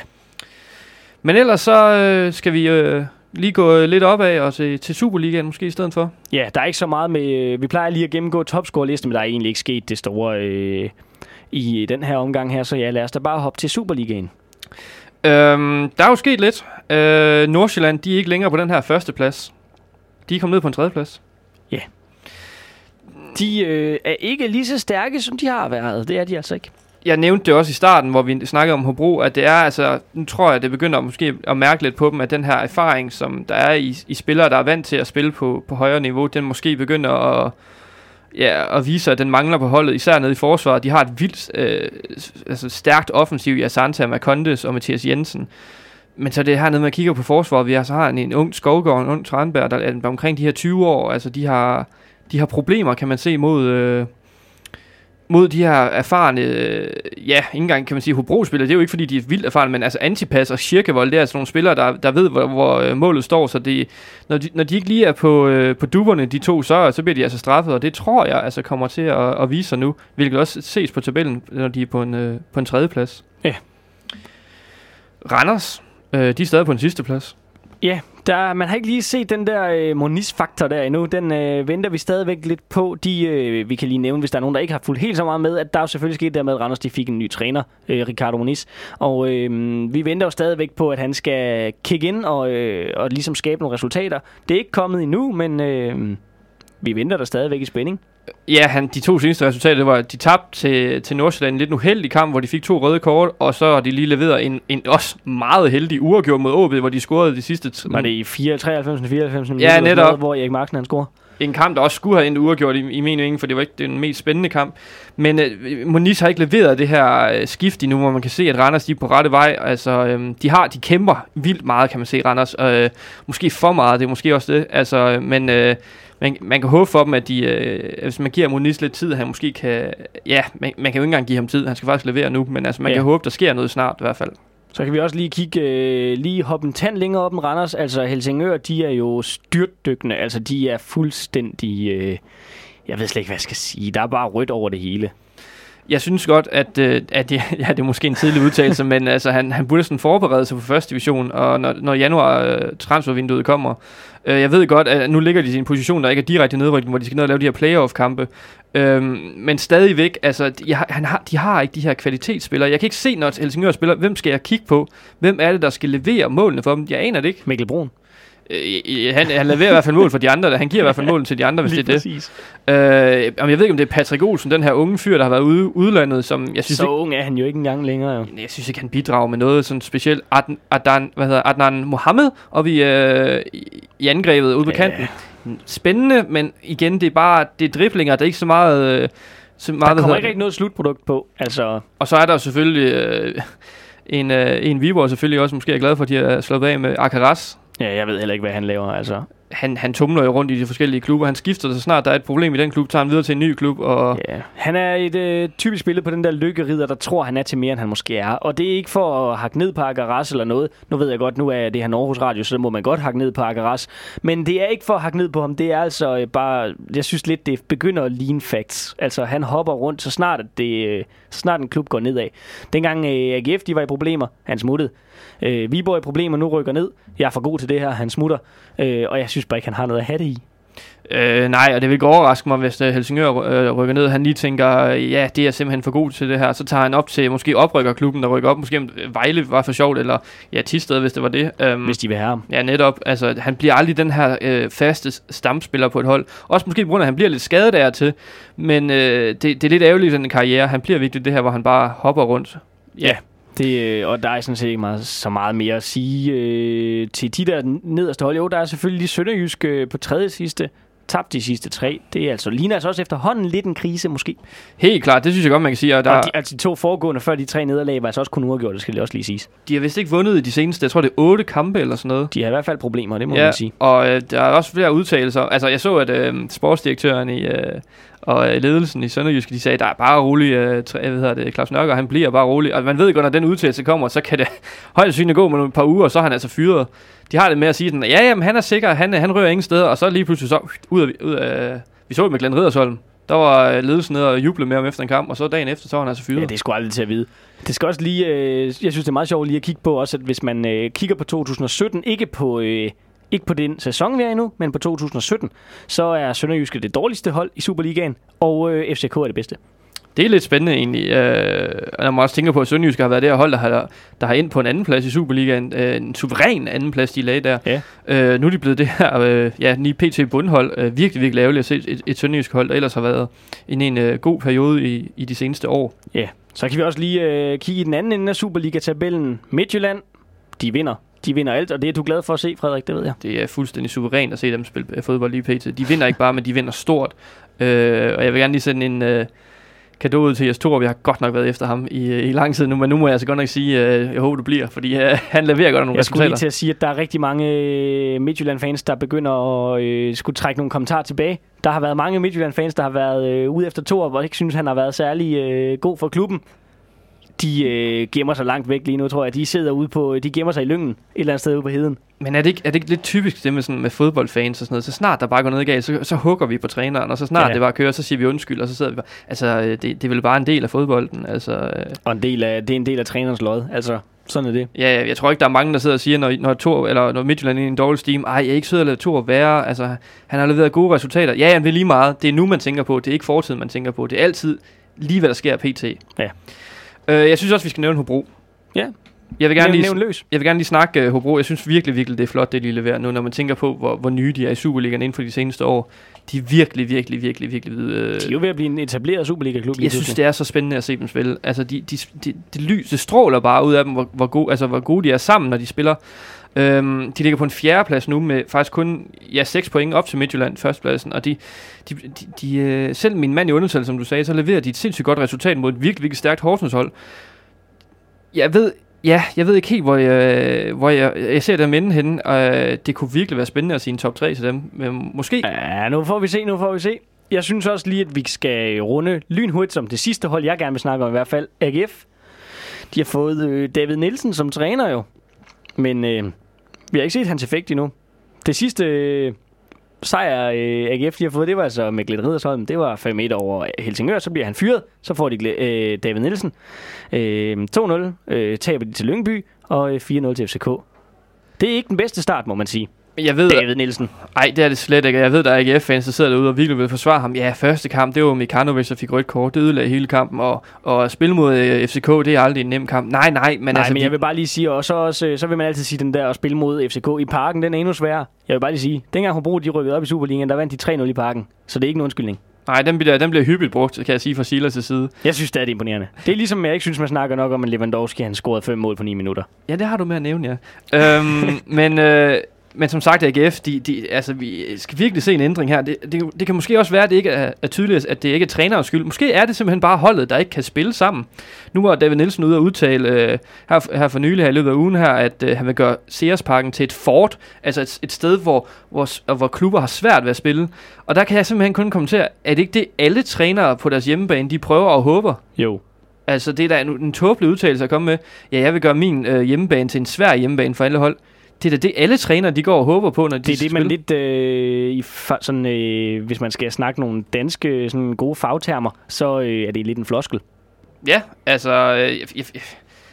Men ellers så øh, skal vi øh, lige gå lidt opad og til, til Superligaen måske i stedet for. Ja, der er ikke så meget med... øh, Vi plejer lige at gennemgå topscore-listen, men der er egentlig ikke sket det store øh, i den her omgang her. Så ja, lad os da bare hoppe til Superligaen. Øhm, der er jo sket lidt. Øh, Nordsjælland, de er ikke længere på den her første plads. De er kommet ned på en tredje plads. De øh, er ikke lige så stærke, som de har været. Det er de altså ikke jeg nævnte det også i starten, hvor vi snakkede om Hobro, at det er altså, nu tror jeg, det begynder at måske at mærke lidt på dem, at den her erfaring, som der er i, i spillere, der er vant til at spille på, på højere niveau, den måske begynder at, ja, at vise sig, at den mangler på holdet, især nede i forsvaret. De har et vildt øh, altså stærkt offensiv i Asante, Macondes og Mathias Jensen. Men så det her nede, man kigger på forsvaret, vi altså har en, en ung Skovgaard, en ung Tranberg, der er omkring de her 20 år, altså de har, de har problemer, kan man se, mod, øh, mod de her erfarne, øh, ja, ikke engang kan man sige Hobro-spillere, det er jo ikke fordi, de er vildt erfarne, men altså Antipas og Schirkevold, det er altså nogle spillere, der, der ved, hvor, hvor øh, målet står, så det, når, de, når de ikke lige er på, øh, på duberne, de to, så, så bliver de altså straffet, og det tror jeg altså kommer til at, at vise sig nu, hvilket også ses på tabellen, når de er på en, øh, på en tredje plads. Ja. Randers, øh, de er stadig på en sidste plads. Ja, der, man har ikke lige set den der øh, Moniz-faktor der endnu. Den øh, venter vi stadigvæk lidt på. De, øh, vi kan lige nævne, hvis der er nogen, der ikke har fulgt helt så meget med, at der er jo selvfølgelig sket der med, at Randers de fik en ny træner, øh, Ricardo Moniz. Og øh, vi venter jo stadigvæk på, at han skal kick ind og, øh, og ligesom skabe nogle resultater. Det er ikke kommet endnu, men øh, vi venter der stadigvæk i spænding. Ja, han, de to seneste resultater, det var, at de tabte til, til Nordsjælland en lidt uheldig kamp, hvor de fik to røde kort, og så har de lige leveret en, en også meget heldig uafgjort mod OB, hvor de scorede de sidste... t- Var det i 4, 93, 94, Ja, netop. hvor Erik Marksen han scorer? en kamp, der også skulle have endt uafgjort i, i min mening, for det var ikke den mest spændende kamp. Men øh, Moniz har ikke leveret det her øh, skift endnu, hvor man kan se, at Randers de er på rette vej. Altså, øh, de har, de kæmper vildt meget, kan man se, Randers. Øh, måske for meget, det er måske også det. Altså, øh, men øh, man, man kan håbe for dem, at de, øh, hvis man giver Moniz lidt tid, han måske kan... Ja, man, man kan jo ikke engang give ham tid, han skal faktisk levere nu, men altså, man Ja. kan håbe, der sker noget snart i hvert fald. Så kan vi også lige kigge, øh, lige hoppe en tand længere op end Randers. Altså Helsingør, de er jo styrtdykkende. Altså de er fuldstændig... Øh, jeg ved slet ikke, hvad jeg skal sige. Der er bare rødt over det hele. Jeg synes godt, at, øh, at ja, det er måske en tidlig udtalelse, men altså, han, han burde sådan forberede sig på første division, og når, når januar øh, transfervinduet kommer. Øh, jeg ved godt, at nu ligger de i en position, der ikke er direkte nedrykning, hvor de skal ned og lave de her playoff-kampe. øh, men stadigvæk, altså, de han har, de har ikke de her kvalitetsspillere. Jeg kan ikke se, når Helsingør spiller, hvem skal jeg kigge på? Hvem er det, der skal levere målene for dem? Jeg aner det ikke. Mikkel Brun. Øh, han, han leverer i hvert fald mål for de andre. Han giver i hvert fald mål til de andre, hvis det er det. præcis. Øh, om jeg ved ikke, om det er Patrick Olsen, den her unge fyr, der har været ude udlandet, som jeg synes Så ung er han jo ikke engang længere. Jo. jeg synes ikke, han bidrager med noget sådan specielt. Adnan, Adnan, hvad hedder, Adnan Mohammed oppe i, øh, i- angrebet ude på Ja. kanten. Spændende, men igen, det er bare det er driblinger, der er ikke så meget... Øh, så meget Der kommer ikke rigtig noget slutprodukt på. Altså, Og så er der selvfølgelig øh, en, øh, en Viborg selvfølgelig også måske er glad for, at de har slået af med Akaras. Ja, jeg ved heller ikke, hvad han laver. Altså, Han, han tumler jo rundt i de forskellige klubber. Han skifter, så snart der er et problem i den klub, tager han videre til en ny klub. Og ja. Han er et øh, typisk billede på den der lykkerider, der tror, han er til mere, end han måske er. Og det er ikke for at hakke ned på Agaras eller noget. Nu ved jeg godt, nu er det her Aarhus Radio, så må man godt hakke ned på Agaras. Men det er ikke for at hakke ned på ham. Det er altså øh, bare... Jeg synes lidt, det begynder at ligne facts. Altså, han hopper rundt, så snart, at det, øh, så snart en klub går nedad. Dengang øh, AGF de var i problemer, han smuttede. Øh, Viborg er i problemer, nu rykker ned. Jeg er for god til det her, han smutter. Øh, og jeg synes bare ikke, han har noget at have det i. Øh, nej, og det vil ikke overraske mig, hvis uh, Helsingør øh, rykker ned. Han lige tænker, øh, ja, det er simpelthen for god til det her. Så tager han op til måske oprykkerklubben, der rykker op. Måske om Vejle var for sjovt, eller ja, Tisted, hvis det var det. Um, Hvis de vil have ham. Ja, netop. Altså, han bliver aldrig den her øh, faste stamspiller på et hold. Også måske på grund af, at han bliver lidt skadet af til. Men øh, det, det er lidt ærgerligt, den karriere. Han bliver vigtigt det her, hvor han bare hopper rundt. Ja. Det, øh, og der er sådan set ikke meget, så meget mere at sige øh, til de der nederste hold. Jo, der er selvfølgelig Sønderjysk øh, på tredje sidste. Tabt de sidste tre. Det er altså, ligner altså også efterhånden lidt en krise måske. Helt klart, det synes jeg godt, man kan sige. Og der. Og de, altså de to foregående før de tre nederlag var altså også kun uafgjort, det skal det også lige siges. de har vist ikke vundet i de seneste, jeg tror det er otte kampe eller sådan noget. De har i hvert fald problemer, det må man sige. og øh, der er også flere udtalelser. Altså, jeg så, at øh, sportsdirektøren i øh, og øh, ledelsen i Sønderjysk, de sagde, der er bare rolig, øh, ved hvad hedder det, Claus Nørgaard, han bliver bare rolig. Og man ved godt, når den udtalelse kommer, så kan det højst synligt gå med et par uger, og så er han altså fyret. De har det med at sige sådan, ja, jamen, han er sikker, han, øh, han rører ingen steder, og så lige pludselig så ud af, ud af øh, vi så det med Glenn Riddersholm. Der var ledelsen nede og juble med ham efter en kamp, og så dagen efter, så var han altså fyret. Ja, det er sgu aldrig til at vide. Det skal også lige, øh, jeg synes, det er meget sjovt lige at kigge på også, at hvis man øh, kigger på 2017, ikke på, øh, ikke på den sæson, vi er i nu, men på 2017, så er Sønderjyske det dårligste hold i Superligaen, og øh, FCK er det bedste. Det er lidt spændende egentlig. Øh, og når man også tænker på, at Sønderjysk har været det hold, der har, der har ind på en anden plads i Superligaen. Øh, en suveræn anden plads, de lagde der. Ja. Øh, nu er de blevet det her, øh, ja, lige PT bundhold. Øh, virkelig, virkelig ærgerligt at se et, et Sønderjysk hold, der ellers har været i en øh, god periode i, i de seneste år. Ja, så kan vi også lige øh, kigge i den anden ende af Superliga-tabellen. Midtjylland, de vinder. De vinder alt, og det er du glad for at se, Frederik, det ved jeg. Det er fuldstændig suverænt at se dem spille øh, fodbold lige pt. De vinder ikke bare, men de vinder stort. Øh, og jeg vil gerne lige sende en... Øh, kado ud til Jes Thor. Vi har godt nok været efter ham i, øh, i lang tid nu, men nu må jeg altså godt nok sige, øh, jeg håber, du bliver, fordi øh, han leverer godt nogle Jeg skulle resultater. lige til at sige, at der er rigtig mange øh, Midtjylland-fans, der begynder at øh, skulle trække nogle kommentarer tilbage. Der har været mange Midtjylland-fans, der har været øh, ude efter Thor, og ikke synes, han har været særlig øh, god for klubben. De øh, gemmer sig langt væk lige nu, tror jeg. De sidder ude på, de gemmer sig i lyngen et eller andet sted ude på heden. Men er det, ikke, er det ikke lidt typisk det med, sådan, med fodboldfans og sådan noget? Så snart der bare går noget galt, så, så hugger vi på træneren, og så snart Ja. det bare kører, så siger vi undskyld, og så sidder vi bare... Altså, øh, det, det er vel bare en del af fodbolden. Altså, øh, Og en del af, det er en del af trænerens lod. Altså, sådan er det. ja, jeg tror ikke, der er mange, der sidder og siger, når, når, Thor, eller når Midtjylland er i en dårlig steam, ej, jeg er ikke sød at lade Thor være. Altså, han har leveret gode resultater. Ja, han vil lige meget. Det er nu, man tænker på. Det er ikke fortiden, man tænker på. Det er altid lige, hvad der sker pt. Ja. Øh, jeg synes også, vi skal nævne Hobro. Ja. Jeg vil gerne Nævn, lige nævn løs. Jeg vil gerne lige snakke uh, Hobro. Jeg synes virkelig, virkelig, det er flot, det de leverer nu, når man tænker på, hvor, hvor nye de er i Superligaen inden for de seneste år. De er virkelig, virkelig, virkelig, virkelig... Uh, De er jo ved at blive en etableret Superliga-klub. jeg synes, det er så spændende at se dem spille. Altså, de, de, de, de lys, det stråler bare ud af dem, hvor, hvor, gode, altså, hvor gode de er sammen, når de spiller. Øhm, de ligger på en fjerde plads nu med faktisk kun ja, 6 point op til Midtjylland, førstepladsen. Og de, de, de, de, øh, selv min mand i undersøgelsen, som du sagde, så leverer de et sindssygt godt resultat mod et virkelig, virkelig stærkt Horsens hold. Jeg ved, ja, jeg ved ikke helt, hvor jeg, hvor jeg, jeg ser dem inde henne. Og øh, det kunne virkelig være spændende at sige en top 3 til dem. Men måske... Ja, nu får vi se, nu får vi se. Jeg synes også lige, at vi skal runde lynhurtigt som det sidste hold, jeg gerne vil snakke om i hvert fald. AGF. De har fået øh, David Nielsen som træner jo. Men øh, vi har ikke set hans effekt endnu. Det sidste øh, sejr, øh, AGF lige har fået, det var altså med Glenn Riddersholm. Det var 5-1 over Helsingør. Så bliver han fyret. Så får de øh, David Nielsen. Øh, 2-0 øh, taber de til Lyngby. Og øh, 4-0 til FCK. Det er ikke den bedste start, må man sige. Jeg ved, David Nielsen. Nej, det er det slet ikke. Jeg ved, der er AGF-fans, der sidder derude og virkelig vil forsvare ham. Ja, første kamp, det var Mikanovic, der fik rødt kort. Det ødelagde hele kampen. Og, og at spille mod øh, FCK, det er aldrig en nem kamp. Nej, nej, men Nej, altså... men jeg vil bare lige sige, og så, også, øh, så vil man altid sige, den der at spille mod FCK i parken, den er endnu sværere. Jeg vil bare lige sige, dengang Hobro de rykkede op i Superligaen, der vandt de 3-0 i parken. Så det er ikke en undskyldning. Nej, den bliver, den bliver hyppigt brugt, kan jeg sige, fra Silas side. Jeg synes, det er imponerende. Det er ligesom, jeg ikke synes, man snakker nok om, at Lewandowski han scorede fem mål på 9 minutter. Ja, det har du med at nævne, ja. øhm, men, øh, men som sagt, AGF, de, de, altså, vi skal virkelig se en ændring her. Det, det, det kan måske også være, at det ikke er, er tydeligt, at det ikke er trænerens skyld. Måske er det simpelthen bare holdet, der ikke kan spille sammen. Nu var David Nielsen ude og udtale øh, her, her for nylig her i løbet af ugen her, at øh, han vil gøre Seersparken til et fort, altså et, et sted, hvor, hvor, hvor klubber har svært ved at spille. Og der kan jeg simpelthen kun kommentere, at det ikke det alle trænere på deres hjemmebane, de prøver og håber. Jo. Altså, det er da en, en tåbelig udtalelse at komme med. Ja, jeg vil gøre min øh, hjemmebane til en svær hjemmebane for alle hold. Det er det, alle trænere, de går og håber på, når de Det er det, man lidt, øh, i sådan, øh, hvis man skal snakke nogle danske sådan gode fagtermer, så øh, er det lidt en floskel. Ja, altså, øh, jeg, jeg, jeg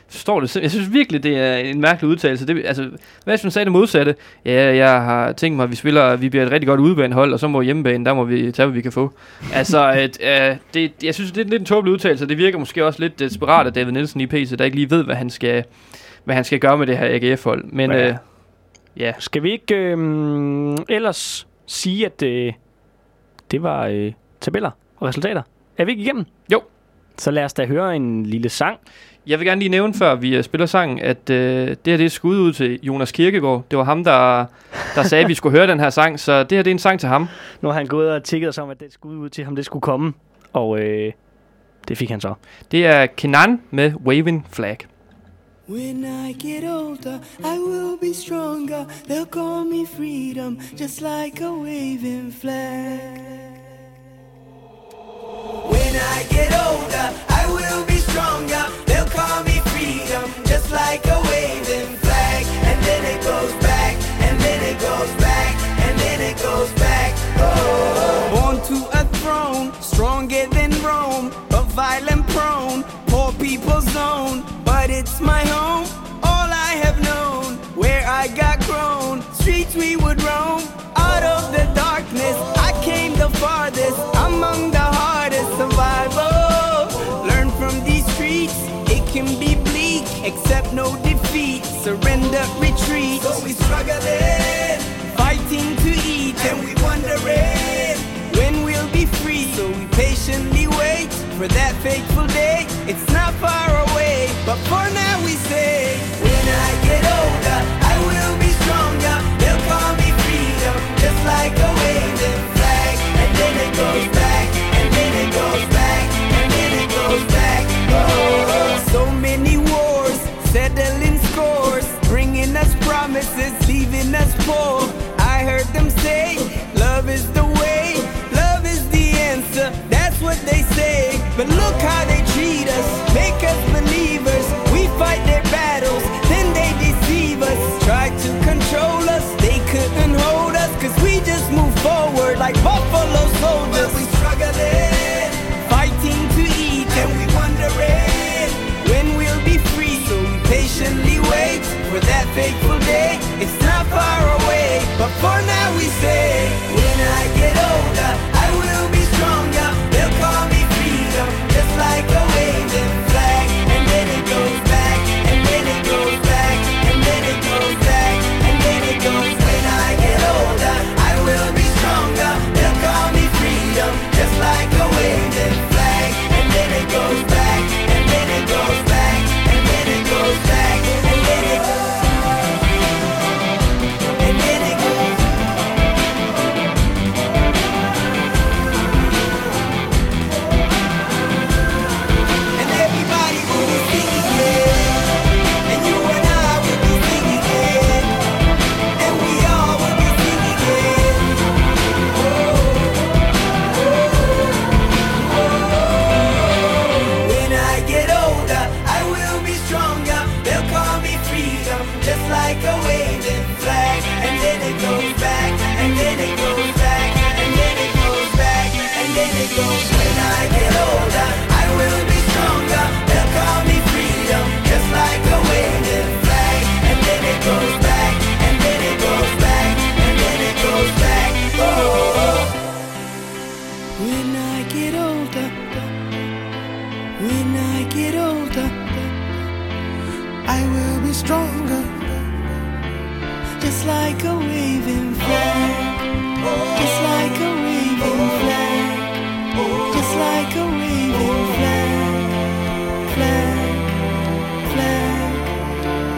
forstår det. Jeg synes virkelig, det er en mærkelig udtalelse. Det, altså, hvad hvis man sagde det modsatte? Ja, jeg har tænkt mig, at vi spiller, vi bliver et rigtig godt udebanehold, og så må hjemmebane, der må vi tage, hvad vi kan få. altså, et, øh, det, jeg synes, det er lidt en tåbelig udtalelse. Det virker måske også lidt desperat af David Nielsen i PC, der ikke lige ved, hvad han skal, hvad han skal gøre med det her AGF-hold. Men Ja. øh, ja, Skal vi ikke øh, ellers sige, at øh, det var øh, tabeller og resultater? Er vi ikke igennem? Jo. Så lad os da høre en lille sang. Jeg vil gerne lige nævne, før vi øh, spiller sangen, at øh, det her det er skud ud til Jonas Kirkegaard. Det var ham, der, der sagde, at vi skulle høre den her sang, så det her det er en sang til ham. Nu har han gået og tigget os om, at det skulle ud til ham, det skulle komme. Og øh, det fik han så. Det er Kenan med Waving Flag. When I get older, I will be stronger. They'll call me freedom, just like a waving flag. When I get older, I will be stronger. They'll call me freedom, just like a waving flag. And then it goes back, and then it goes back, and then it goes back. Oh. Born to a throne, stronger than Rome, but violent prone, poor people's zone. But it's my home, all I have known, where I got grown. Streets we would roam, out of the darkness. I came the farthest, among the hardest survival. Learn from these streets, it can be bleak, accept no defeat, surrender, retreat. So we struggling, fighting to eat, and we wondering when we'll be free. So we patiently wait for that fateful day. It's not far away, but for now we say, when I get older, I will be stronger. They'll call me freedom, just like far away, but for now we say, when I get older, I get older, I will be stronger. Just like a waving flag. Just like a waving flag. Just like a waving flag. Flag. Flag.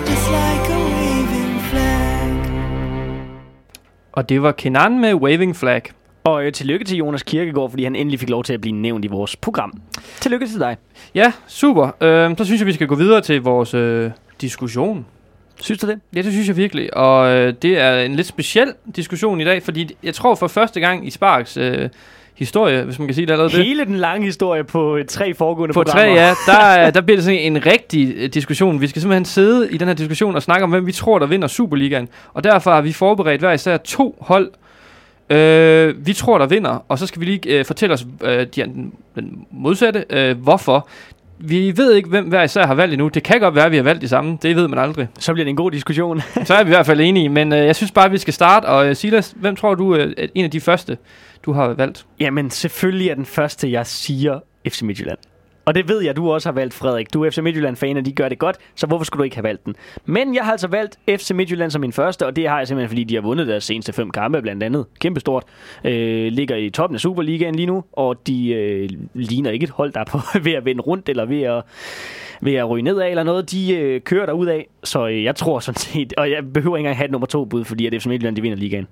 Just like a waving flag. Og det var Kenan med Waving Flag. Og øh, tillykke til Jonas Kirkegaard, fordi han endelig fik lov til at blive nævnt i vores program. Tillykke til dig. Ja, super. Øh, så synes jeg, vi skal gå videre til vores øh, diskussion. Synes du det? Ja, det synes jeg virkelig. Og øh, det er en lidt speciel diskussion i dag, fordi jeg tror for første gang i Sparks øh, historie, hvis man kan sige det allerede det, Hele den lange historie på øh, tre foregående på tre, programmer. ja, der, øh, der bliver det sådan en rigtig øh, diskussion. Vi skal simpelthen sidde i den her diskussion og snakke om, hvem vi tror, der vinder Superligaen. Og derfor har vi forberedt hver især to hold, øh, vi tror, der vinder. Og så skal vi lige øh, fortælle os øh, de, den, den modsatte, øh, hvorfor. Vi ved ikke, hvem hver især har valgt endnu. Det kan godt være, at vi har valgt de samme. Det ved man aldrig. Så bliver det en god diskussion. Så er vi i hvert fald enige. Men øh, jeg synes bare, at vi skal starte. Og øh, Silas, hvem tror du øh, er en af de første, du har valgt? Jamen, selvfølgelig er den første, jeg siger FC Midtjylland. Og det ved jeg, du også har valgt, Frederik. Du er FC Midtjylland-fan, og de gør det godt, så hvorfor skulle du ikke have valgt den? Men jeg har altså valgt FC Midtjylland som min første, og det har jeg simpelthen, fordi de har vundet deres seneste fem kampe, blandt andet. Kæmpestort. Øh, ligger i toppen af Superligaen lige nu, og de øh, ligner ikke et hold, der er på ved at vende rundt, eller ved at, ved at ryge nedad eller noget. De øh, kører derud af, så øh, jeg tror sådan set, og jeg behøver ikke engang have et nummer to bud, fordi at FC Midtjylland, de vinder ligaen.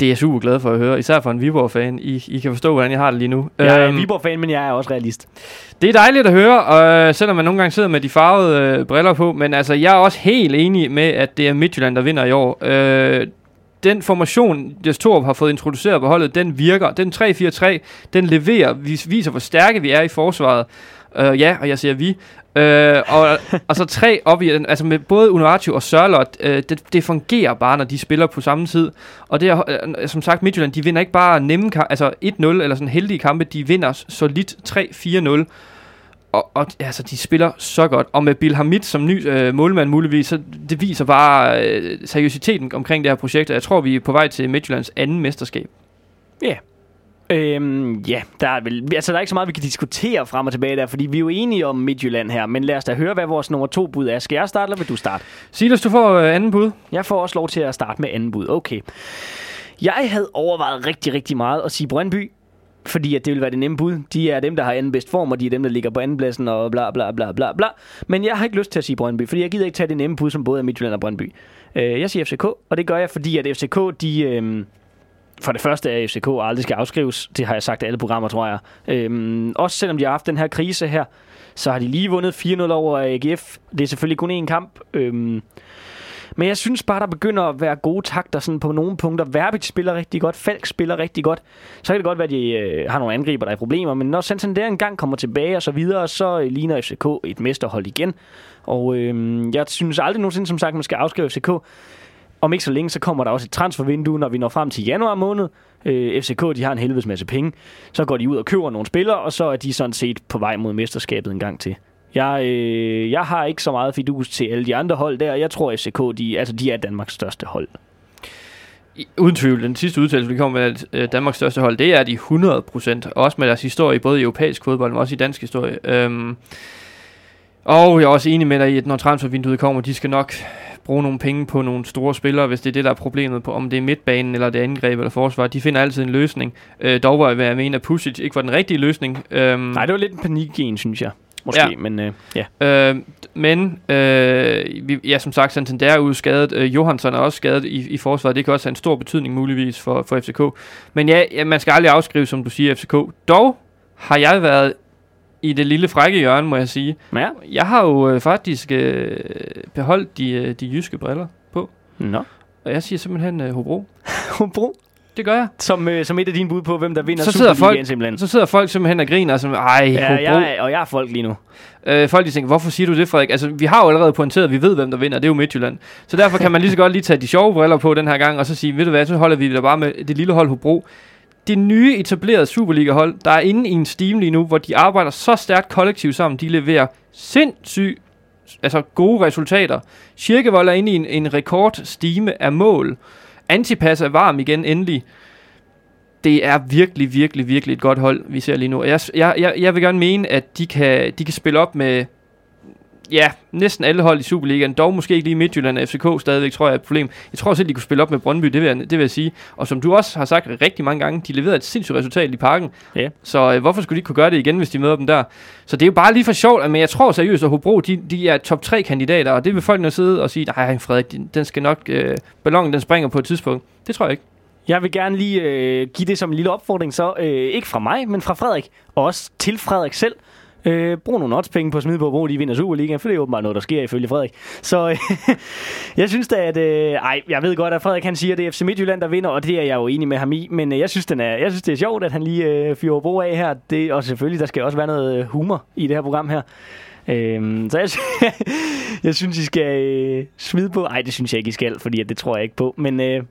Det er jeg super glad for at høre, især for en Viborg-fan. I, I kan forstå, hvordan jeg har det lige nu. Jeg er Øhm, Viborg-fan, men jeg er også realist. Det er dejligt at høre, og øh, selvom man nogle gange sidder med de farvede øh, briller på, men altså, jeg er også helt enig med, at det er Midtjylland, der vinder i år. Øh, den formation, Jes Torup har fået introduceret på holdet, den virker. Den 3-4-3, den leverer, vi viser, hvor stærke vi er i forsvaret. Øh, ja, og jeg siger vi. Øh, og, og så tre op i altså med både Unuaccio og Sørlot, øh, det, det fungerer bare, når de spiller på samme tid. Og det er, øh, som sagt, Midtjylland, de vinder ikke bare nemme kampe, altså 1-0 eller sådan heldige kampe, de vinder solidt 3-4-0. Og, og altså, de spiller så godt. Og med Bill Hamid som ny øh, målmand muligvis, så det viser bare øh, seriøsiteten omkring det her projekt. Og jeg tror, vi er på vej til Midtjyllands anden mesterskab. Ja. Øhm, ja, der er, vel, altså, der er ikke så meget, vi kan diskutere frem og tilbage der, fordi vi er jo enige om Midtjylland her, men lad os da høre, hvad vores nummer to bud er. Skal jeg starte, eller vil du starte? Silas, du får øh, anden bud. Jeg får også lov til at starte med anden bud. Okay. Jeg havde overvejet rigtig, rigtig meget at sige Brøndby, fordi at det vil være det nemme bud. De er dem, der har anden bedst form, og de er dem, der ligger på anden pladsen, og bla bla bla bla bla. Men jeg har ikke lyst til at sige Brøndby, fordi jeg gider ikke tage det nemme bud, som både er Midtjylland og Brøndby. Øh, jeg siger FCK, og det gør jeg, fordi at FCK, de... Øh, for det første er FCK aldrig skal afskrives. Det har jeg sagt i alle programmer, tror jeg. Øhm, også selvom de har haft den her krise her, så har de lige vundet 4-0 over AGF. Det er selvfølgelig kun én kamp. Øhm, men jeg synes bare, der begynder at være gode takter sådan på nogle punkter. Verbit spiller rigtig godt, Falk spiller rigtig godt. Så kan det godt være, at de øh, har nogle angriber, der er problemer. Men når Santander engang kommer tilbage og så videre, så øh, ligner FCK et mesterhold igen. Og øh, jeg synes aldrig nogensinde, som sagt, man skal afskrive FCK. Om ikke så længe, så kommer der også et transfervindue, når vi når frem til januar måned. Øh, FCK, de har en helvedes masse penge. Så går de ud og køber nogle spillere, og så er de sådan set på vej mod mesterskabet en gang til. Jeg, øh, jeg har ikke så meget fidus til alle de andre hold der. Jeg tror, FCK, de, altså, de er Danmarks største hold. Uden tvivl, den sidste udtalelse, vi kommer med at øh, Danmarks største hold, det er de 100%. Også med deres historie, både i europæisk fodbold, men også i dansk historie. Øhm, og jeg er også enig med dig i, at når transfervinduet kommer, de skal nok bruge nogle penge på nogle store spillere, hvis det er det, der er problemet på, om det er midtbanen, eller det er angreb eller forsvar. De finder altid en løsning. Øh, dog var jeg mene, at Pusic ikke var den rigtige løsning. Øhm, Nej, det var lidt en panikgen, synes jeg. Måske, Ja. men øh, ja. Øh, men, øh, vi, ja, som sagt, Santander er ude skadet. Øh, Johansson er også skadet i, i forsvaret. Det kan også have en stor betydning muligvis for, for FCK. Men ja, ja, man skal aldrig afskrive, som du siger, FCK. Dog har jeg været i det lille frække hjørne, må jeg sige. Ja. Jeg har jo øh, faktisk øh, beholdt de, øh, de jyske briller på. Nå. Og jeg siger simpelthen øh, Hobro. Hobro. Det gør jeg. Som, øh, som et af dine bud på, hvem der vinder Så sidder folk- simpelthen. Så sidder folk simpelthen og griner, og som, ej, Ja, Hobro. jeg, og jeg er folk lige nu. Øh, folk de tænker, hvorfor siger du det, Frederik? Altså, vi har jo allerede pointeret, at vi ved, hvem der vinder. Det er jo Midtjylland. Så derfor kan man lige så godt lige tage de sjove briller på den her gang, og så sige, ved du hvad, så holder vi der bare med det lille hold Hobro. Det nye etablerede Superliga-hold, der er inde i en steam lige nu, hvor de arbejder så stærkt kollektivt sammen. De leverer sindssygt altså gode resultater. Kirkevold er inde i en, en rekordstime af mål. Antipas er varm igen endelig. Det er virkelig, virkelig, virkelig et godt hold, vi ser lige nu. Jeg, jeg, jeg vil gerne mene, at de kan, de kan spille op med ja, næsten alle hold i Superligaen. Dog måske ikke lige Midtjylland og FCK stadigvæk, tror jeg er et problem. Jeg tror selv, de kunne spille op med Brøndby, det vil, jeg, det vil jeg sige. Og som du også har sagt rigtig mange gange, de leverede et sindssygt resultat i parken. Ja. Så øh, hvorfor skulle de ikke kunne gøre det igen, hvis de møder dem der? Så det er jo bare lige for sjovt, men jeg tror seriøst, at Hobro, de, de er top 3 kandidater, og det vil folk nu sidde og sige, nej Frederik, den- den skal nok, øh, ballonen den springer på et tidspunkt. Det tror jeg ikke. Jeg vil gerne lige øh, give det som en lille opfordring, så øh, ikke fra mig, men fra Frederik, og også til Frederik selv. Øh, brug nogle oddspenge på at smide på, hvor de vinder Superligaen, for det er åbenbart noget, der sker ifølge Frederik. Så øh, jeg synes da, at... Øh, ej, jeg ved godt, at Frederik han siger, at det er FC Midtjylland, der vinder, og det er jeg jo enig med ham i. Men øh, jeg, synes, den er, jeg synes, det er sjovt, at han lige øh, fyrer Bro af her. Det, og selvfølgelig, der skal også være noget øh, humor i det her program her. Øhm, så jeg, jeg synes, I skal øh, smide på... Nej, det synes jeg ikke, I skal, fordi at det tror jeg ikke på. Men øh,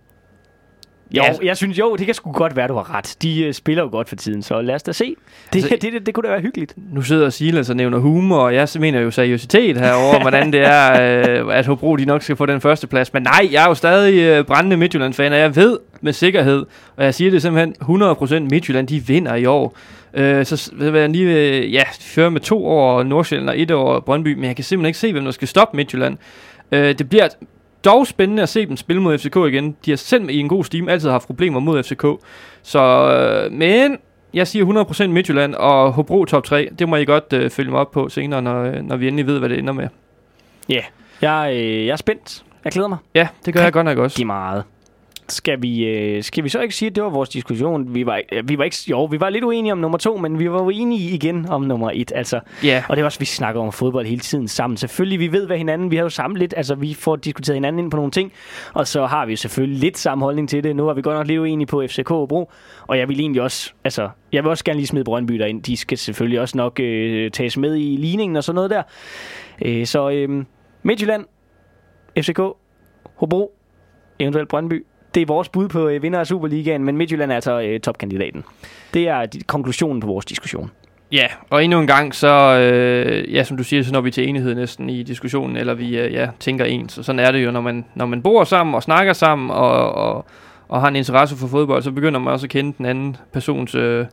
jo, Ja. jeg synes jo, det kan sgu godt være, du har ret. De øh, spiller jo godt for tiden, så lad os da se. Det, Altså- altså, det, det, det kunne da være hyggeligt. Nu sidder Silas og nævner humor, og jeg mener jo seriøsitet herover, hvordan det er, øh, at Hobro de nok skal få den første plads. Men nej, jeg er jo stadig øh, brændende Midtjylland-fan, og jeg ved med sikkerhed, og jeg siger det simpelthen 100% Midtjylland, de vinder i år. Øh, så du hvad, lige øh, ja, de fører med to over Nordsjælland og et over Brøndby, men jeg kan simpelthen ikke se, hvem der skal stoppe Midtjylland. Øh, det bliver dog spændende at se dem spille mod FCK igen. De har selv i en god stime altid haft problemer mod FCK. Så, øh, men jeg siger 100% Midtjylland og Hobro top 3. Det må I godt øh, følge mig op på senere, når, øh, når vi endelig ved, hvad det ender med. Ja, yeah. jeg, øh, jeg er spændt. Jeg glæder mig. Ja, det gør jeg godt nok også. Rigtig meget. Skal vi, øh, skal vi så ikke sige, at det var vores diskussion? Vi var, øh, vi var ikke, jo, vi var lidt uenige om nummer to, men vi var uenige igen om nummer et. Altså, Ja, og det er også, vi snakker om fodbold hele tiden sammen. Selvfølgelig, vi ved, hvad hinanden... Vi har jo samlet lidt... Altså, vi får diskuteret hinanden ind på nogle ting. Og så har vi selvfølgelig lidt samme holdning til det. Nu er vi godt nok lidt uenige på FCK og Bro. Og jeg vil egentlig også... Altså, jeg vil også gerne lige smide Brøndby derind. De skal selvfølgelig også nok øh, tages med i ligningen og sådan noget der. Øh, så øh, Midtjylland, FCK, Hobro, eventuelt Brøndby. Det er vores bud på øh, vinder af Superligaen, men Midtjylland er altså øh, topkandidaten. Det er konklusionen på vores diskussion. ja, og endnu en gang, så, øh, ja, som du siger, så når vi til enighed næsten i diskussionen, eller vi øh, ja, tænker ens. Og sådan er det jo, når man, når man bor sammen og snakker sammen, og, og, og har en interesse for fodbold, så begynder man også at kende den anden persons øh,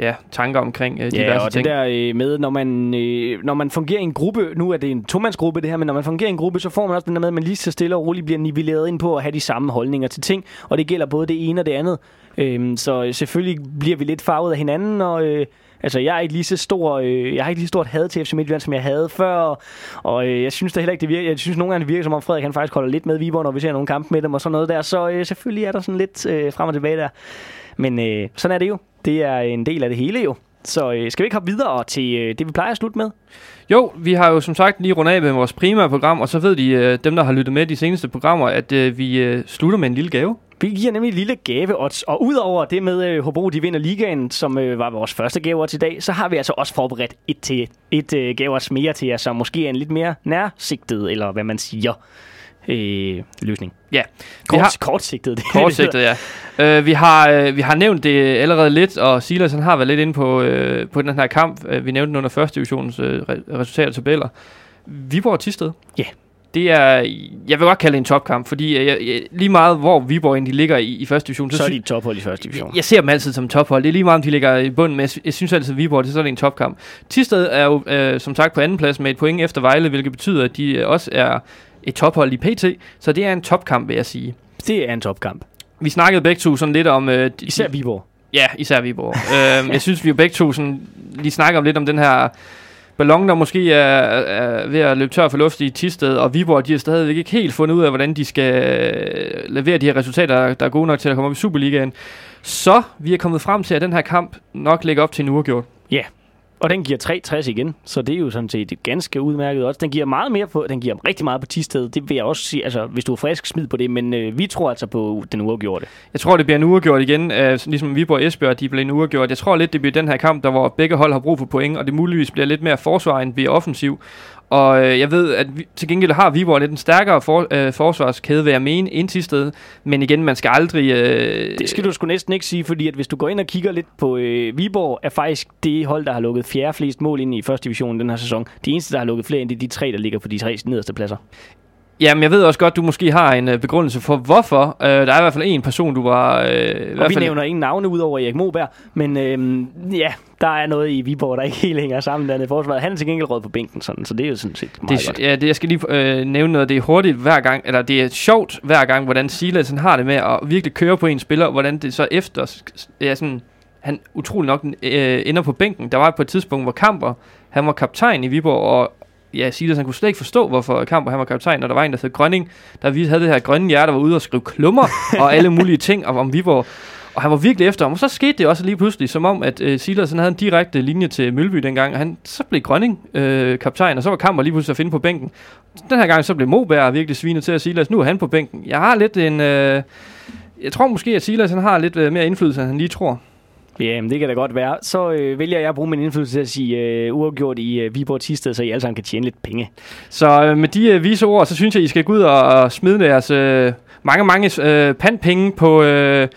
ja, tanker omkring øh, diverse Ja, og ting. det der øh, med, når man, øh, når man fungerer i en gruppe, nu er det en tomandsgruppe det her, men når man fungerer i en gruppe, så får man også den der med, at man lige så stille og roligt bliver nivelleret ind på at have de samme holdninger til ting, og det gælder både det ene og det andet. Øhm, så øh, selvfølgelig bliver vi lidt farvet af hinanden, og øh, altså, jeg er ikke lige så stor, øh, jeg har ikke lige så stort had til FC Midtjylland, som jeg havde før, og, og øh, jeg synes da heller ikke, det virker, jeg synes nogle gange, det virker som om Frederik han faktisk holder lidt med Viborg, når vi ser nogle kampe med dem og sådan noget der, så øh, selvfølgelig er der sådan lidt øh, frem og tilbage der. Men øh, sådan er det jo. Det er en del af det hele jo. Så øh, skal vi ikke hoppe videre til øh, det, vi plejer at slutte med? Jo, vi har jo som sagt lige rundet af med vores primære program, og så ved de, øh, dem der har lyttet med de seneste programmer, at øh, vi øh, slutter med en lille gave. Vi giver nemlig et lille gaveodds, og udover det med øh, Hobro, de vinder ligaen, som øh, var vores første gaveodds i dag, så har vi altså også forberedt et, til, et øh, gaveodds mere til jer, som måske er en lidt mere nærsigtet, eller hvad man siger, øh, løsning. Ja, Kort, har- kortsigtet. Det, er det, Kortsigtet, ja. Øh, vi, har, øh, vi har nævnt det allerede lidt, og Silas han har været lidt inde på, øh, på den her kamp. Øh, vi nævnte den under første divisions øh, re- resultater og tabeller. Viborg Tisted. Ja. Det er, jeg vil godt kalde det en topkamp, fordi øh, jeg, jeg, lige meget hvor Viborg egentlig ligger i, i første division, hedder. Så er de et tophold i første division. jeg ser dem altid som tophold. Det er lige meget, om de ligger i bunden, men jeg, jeg synes altid, at Viborg, det er sådan en topkamp. Tisted er jo, øh, som sagt, på anden plads med et point efter Vejle, hvilket betyder, at de også er et tophold i PT. Så det er en topkamp, vil jeg sige. Det er en topkamp. Vi snakkede begge to sådan lidt om... Øh, Især Viborg. Ja, især Viborg. øhm, jeg synes, vi jo begge to sådan, lige snakker om lidt om den her ballon, der måske er, er ved at løbe tør for luft i Tisted, og Viborg, de har stadigvæk ikke helt fundet ud af, hvordan de skal øh, levere de her resultater, der er gode nok til at komme op i Superligaen. Så vi er kommet frem til, at den her kamp nok ligger op til en uafgjort. Og den giver 63 igen, så det er jo sådan set et ganske udmærket også. Den giver meget mere på, den giver rigtig meget på Tisted. Det vil jeg også sige, altså hvis du er frisk, smid på det, men øh, vi tror altså på den uafgjorte. Jeg tror, det bliver en uafgjort igen, øh, ligesom Viborg og Esbjerg, de bliver en uafgjort. Jeg tror lidt, det bliver den her kamp, der hvor begge hold har brug for point, og det muligvis bliver lidt mere forsvar, end bliver offensiv. Og øh, jeg ved, at vi, til gengæld har Viborg lidt en stærkere for, øh, forsvarskæde, vil jeg mene, ind sted. Men igen, man skal aldrig... Øh, Det skal du sgu næsten ikke sige, fordi at hvis du går ind og kigger lidt på øh, Viborg, er faktisk det hold, der har lukket fjerde flest mål ind i første division den her sæson. De eneste, der har lukket flere ind, det er de tre, der ligger på de tre nederste pladser. Jamen, jeg ved også godt, du måske har en øh, begrundelse for, hvorfor. Øh, der er i hvert fald en person, du var... Øh, i Og hvert vi fald, nævner ingen navne ud over Erik Moberg, men øh, ja, der er noget i Viborg, der ikke helt hænger sammen dernede i forsvaret. Han er til gengæld råd på bænken, sådan, så det er jo sådan set meget det, godt. ja, det, jeg skal lige øh, nævne noget. Det er hurtigt hver gang, eller det er sjovt hver gang, hvordan Silas han har det med at virkelig køre på en spiller, hvordan det så efter, ja, sådan, han utrolig nok øh, ender på bænken. Der var på et tidspunkt, hvor Kamper, han var kaptajn i Viborg, og ja, Silas han kunne slet ikke forstå, hvorfor Kamper han var kaptajn, når der var en, der hed Grønning, der vi havde det her grønne hjerte, der var ude og skrive klummer og alle mulige ting om, om Viborg. Og han var virkelig efter ham. Og så skete det også lige pludselig, som om, at øh, Silas han havde en direkte linje til Mølby dengang. Og han, så blev Grønning øh, kaptajn, og så var Kamper lige pludselig at finde på bænken. Den her gang så blev Moberg virkelig svinet til at Silas. Nu er han på bænken. Jeg har lidt en... Øh, jeg tror måske, at Silas han har lidt øh, mere indflydelse, end han lige tror. Ja, det kan da godt være. Så øh, vælger jeg at bruge min indflydelse til at sige øh, uafgjort i øh, Viborg Tisted, så I alle sammen kan tjene lidt penge. Så øh, med de øh, vise ord, så synes jeg, I skal gå ud og, og smide deres øh, mange, mange øh, pandpenge på, øh,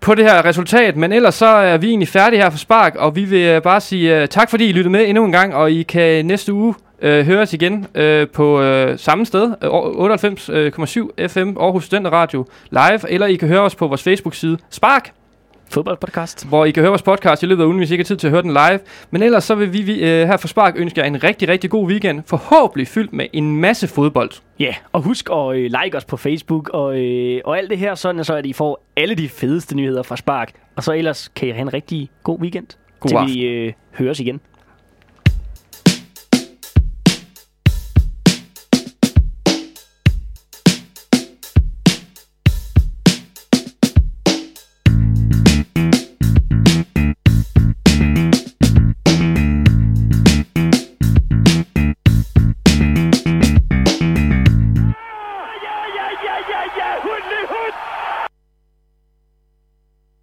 på det her resultat. Men ellers så er vi egentlig færdige her for Spark, og vi vil øh, bare sige øh, tak, fordi I lyttede med endnu en gang, og I kan næste uge øh, høre os igen øh, på øh, samme sted, øh, 98,7 øh, FM Aarhus Studenter Radio live, eller I kan høre os på vores Facebook-side Spark, Fodboldpodcast. hvor I kan høre vores podcast i løbet af ugen, hvis I ikke har tid til at høre den live. Men ellers så vil vi, vi øh, her for Spark ønske jer en rigtig, rigtig god weekend. Forhåbentlig fyldt med en masse fodbold. Ja, og husk at øh, like os på Facebook og, øh, og alt det her, sådan så at I får alle de fedeste nyheder fra Spark. Og så ellers kan I have en rigtig god weekend, God til aften. vi øh, høres igen.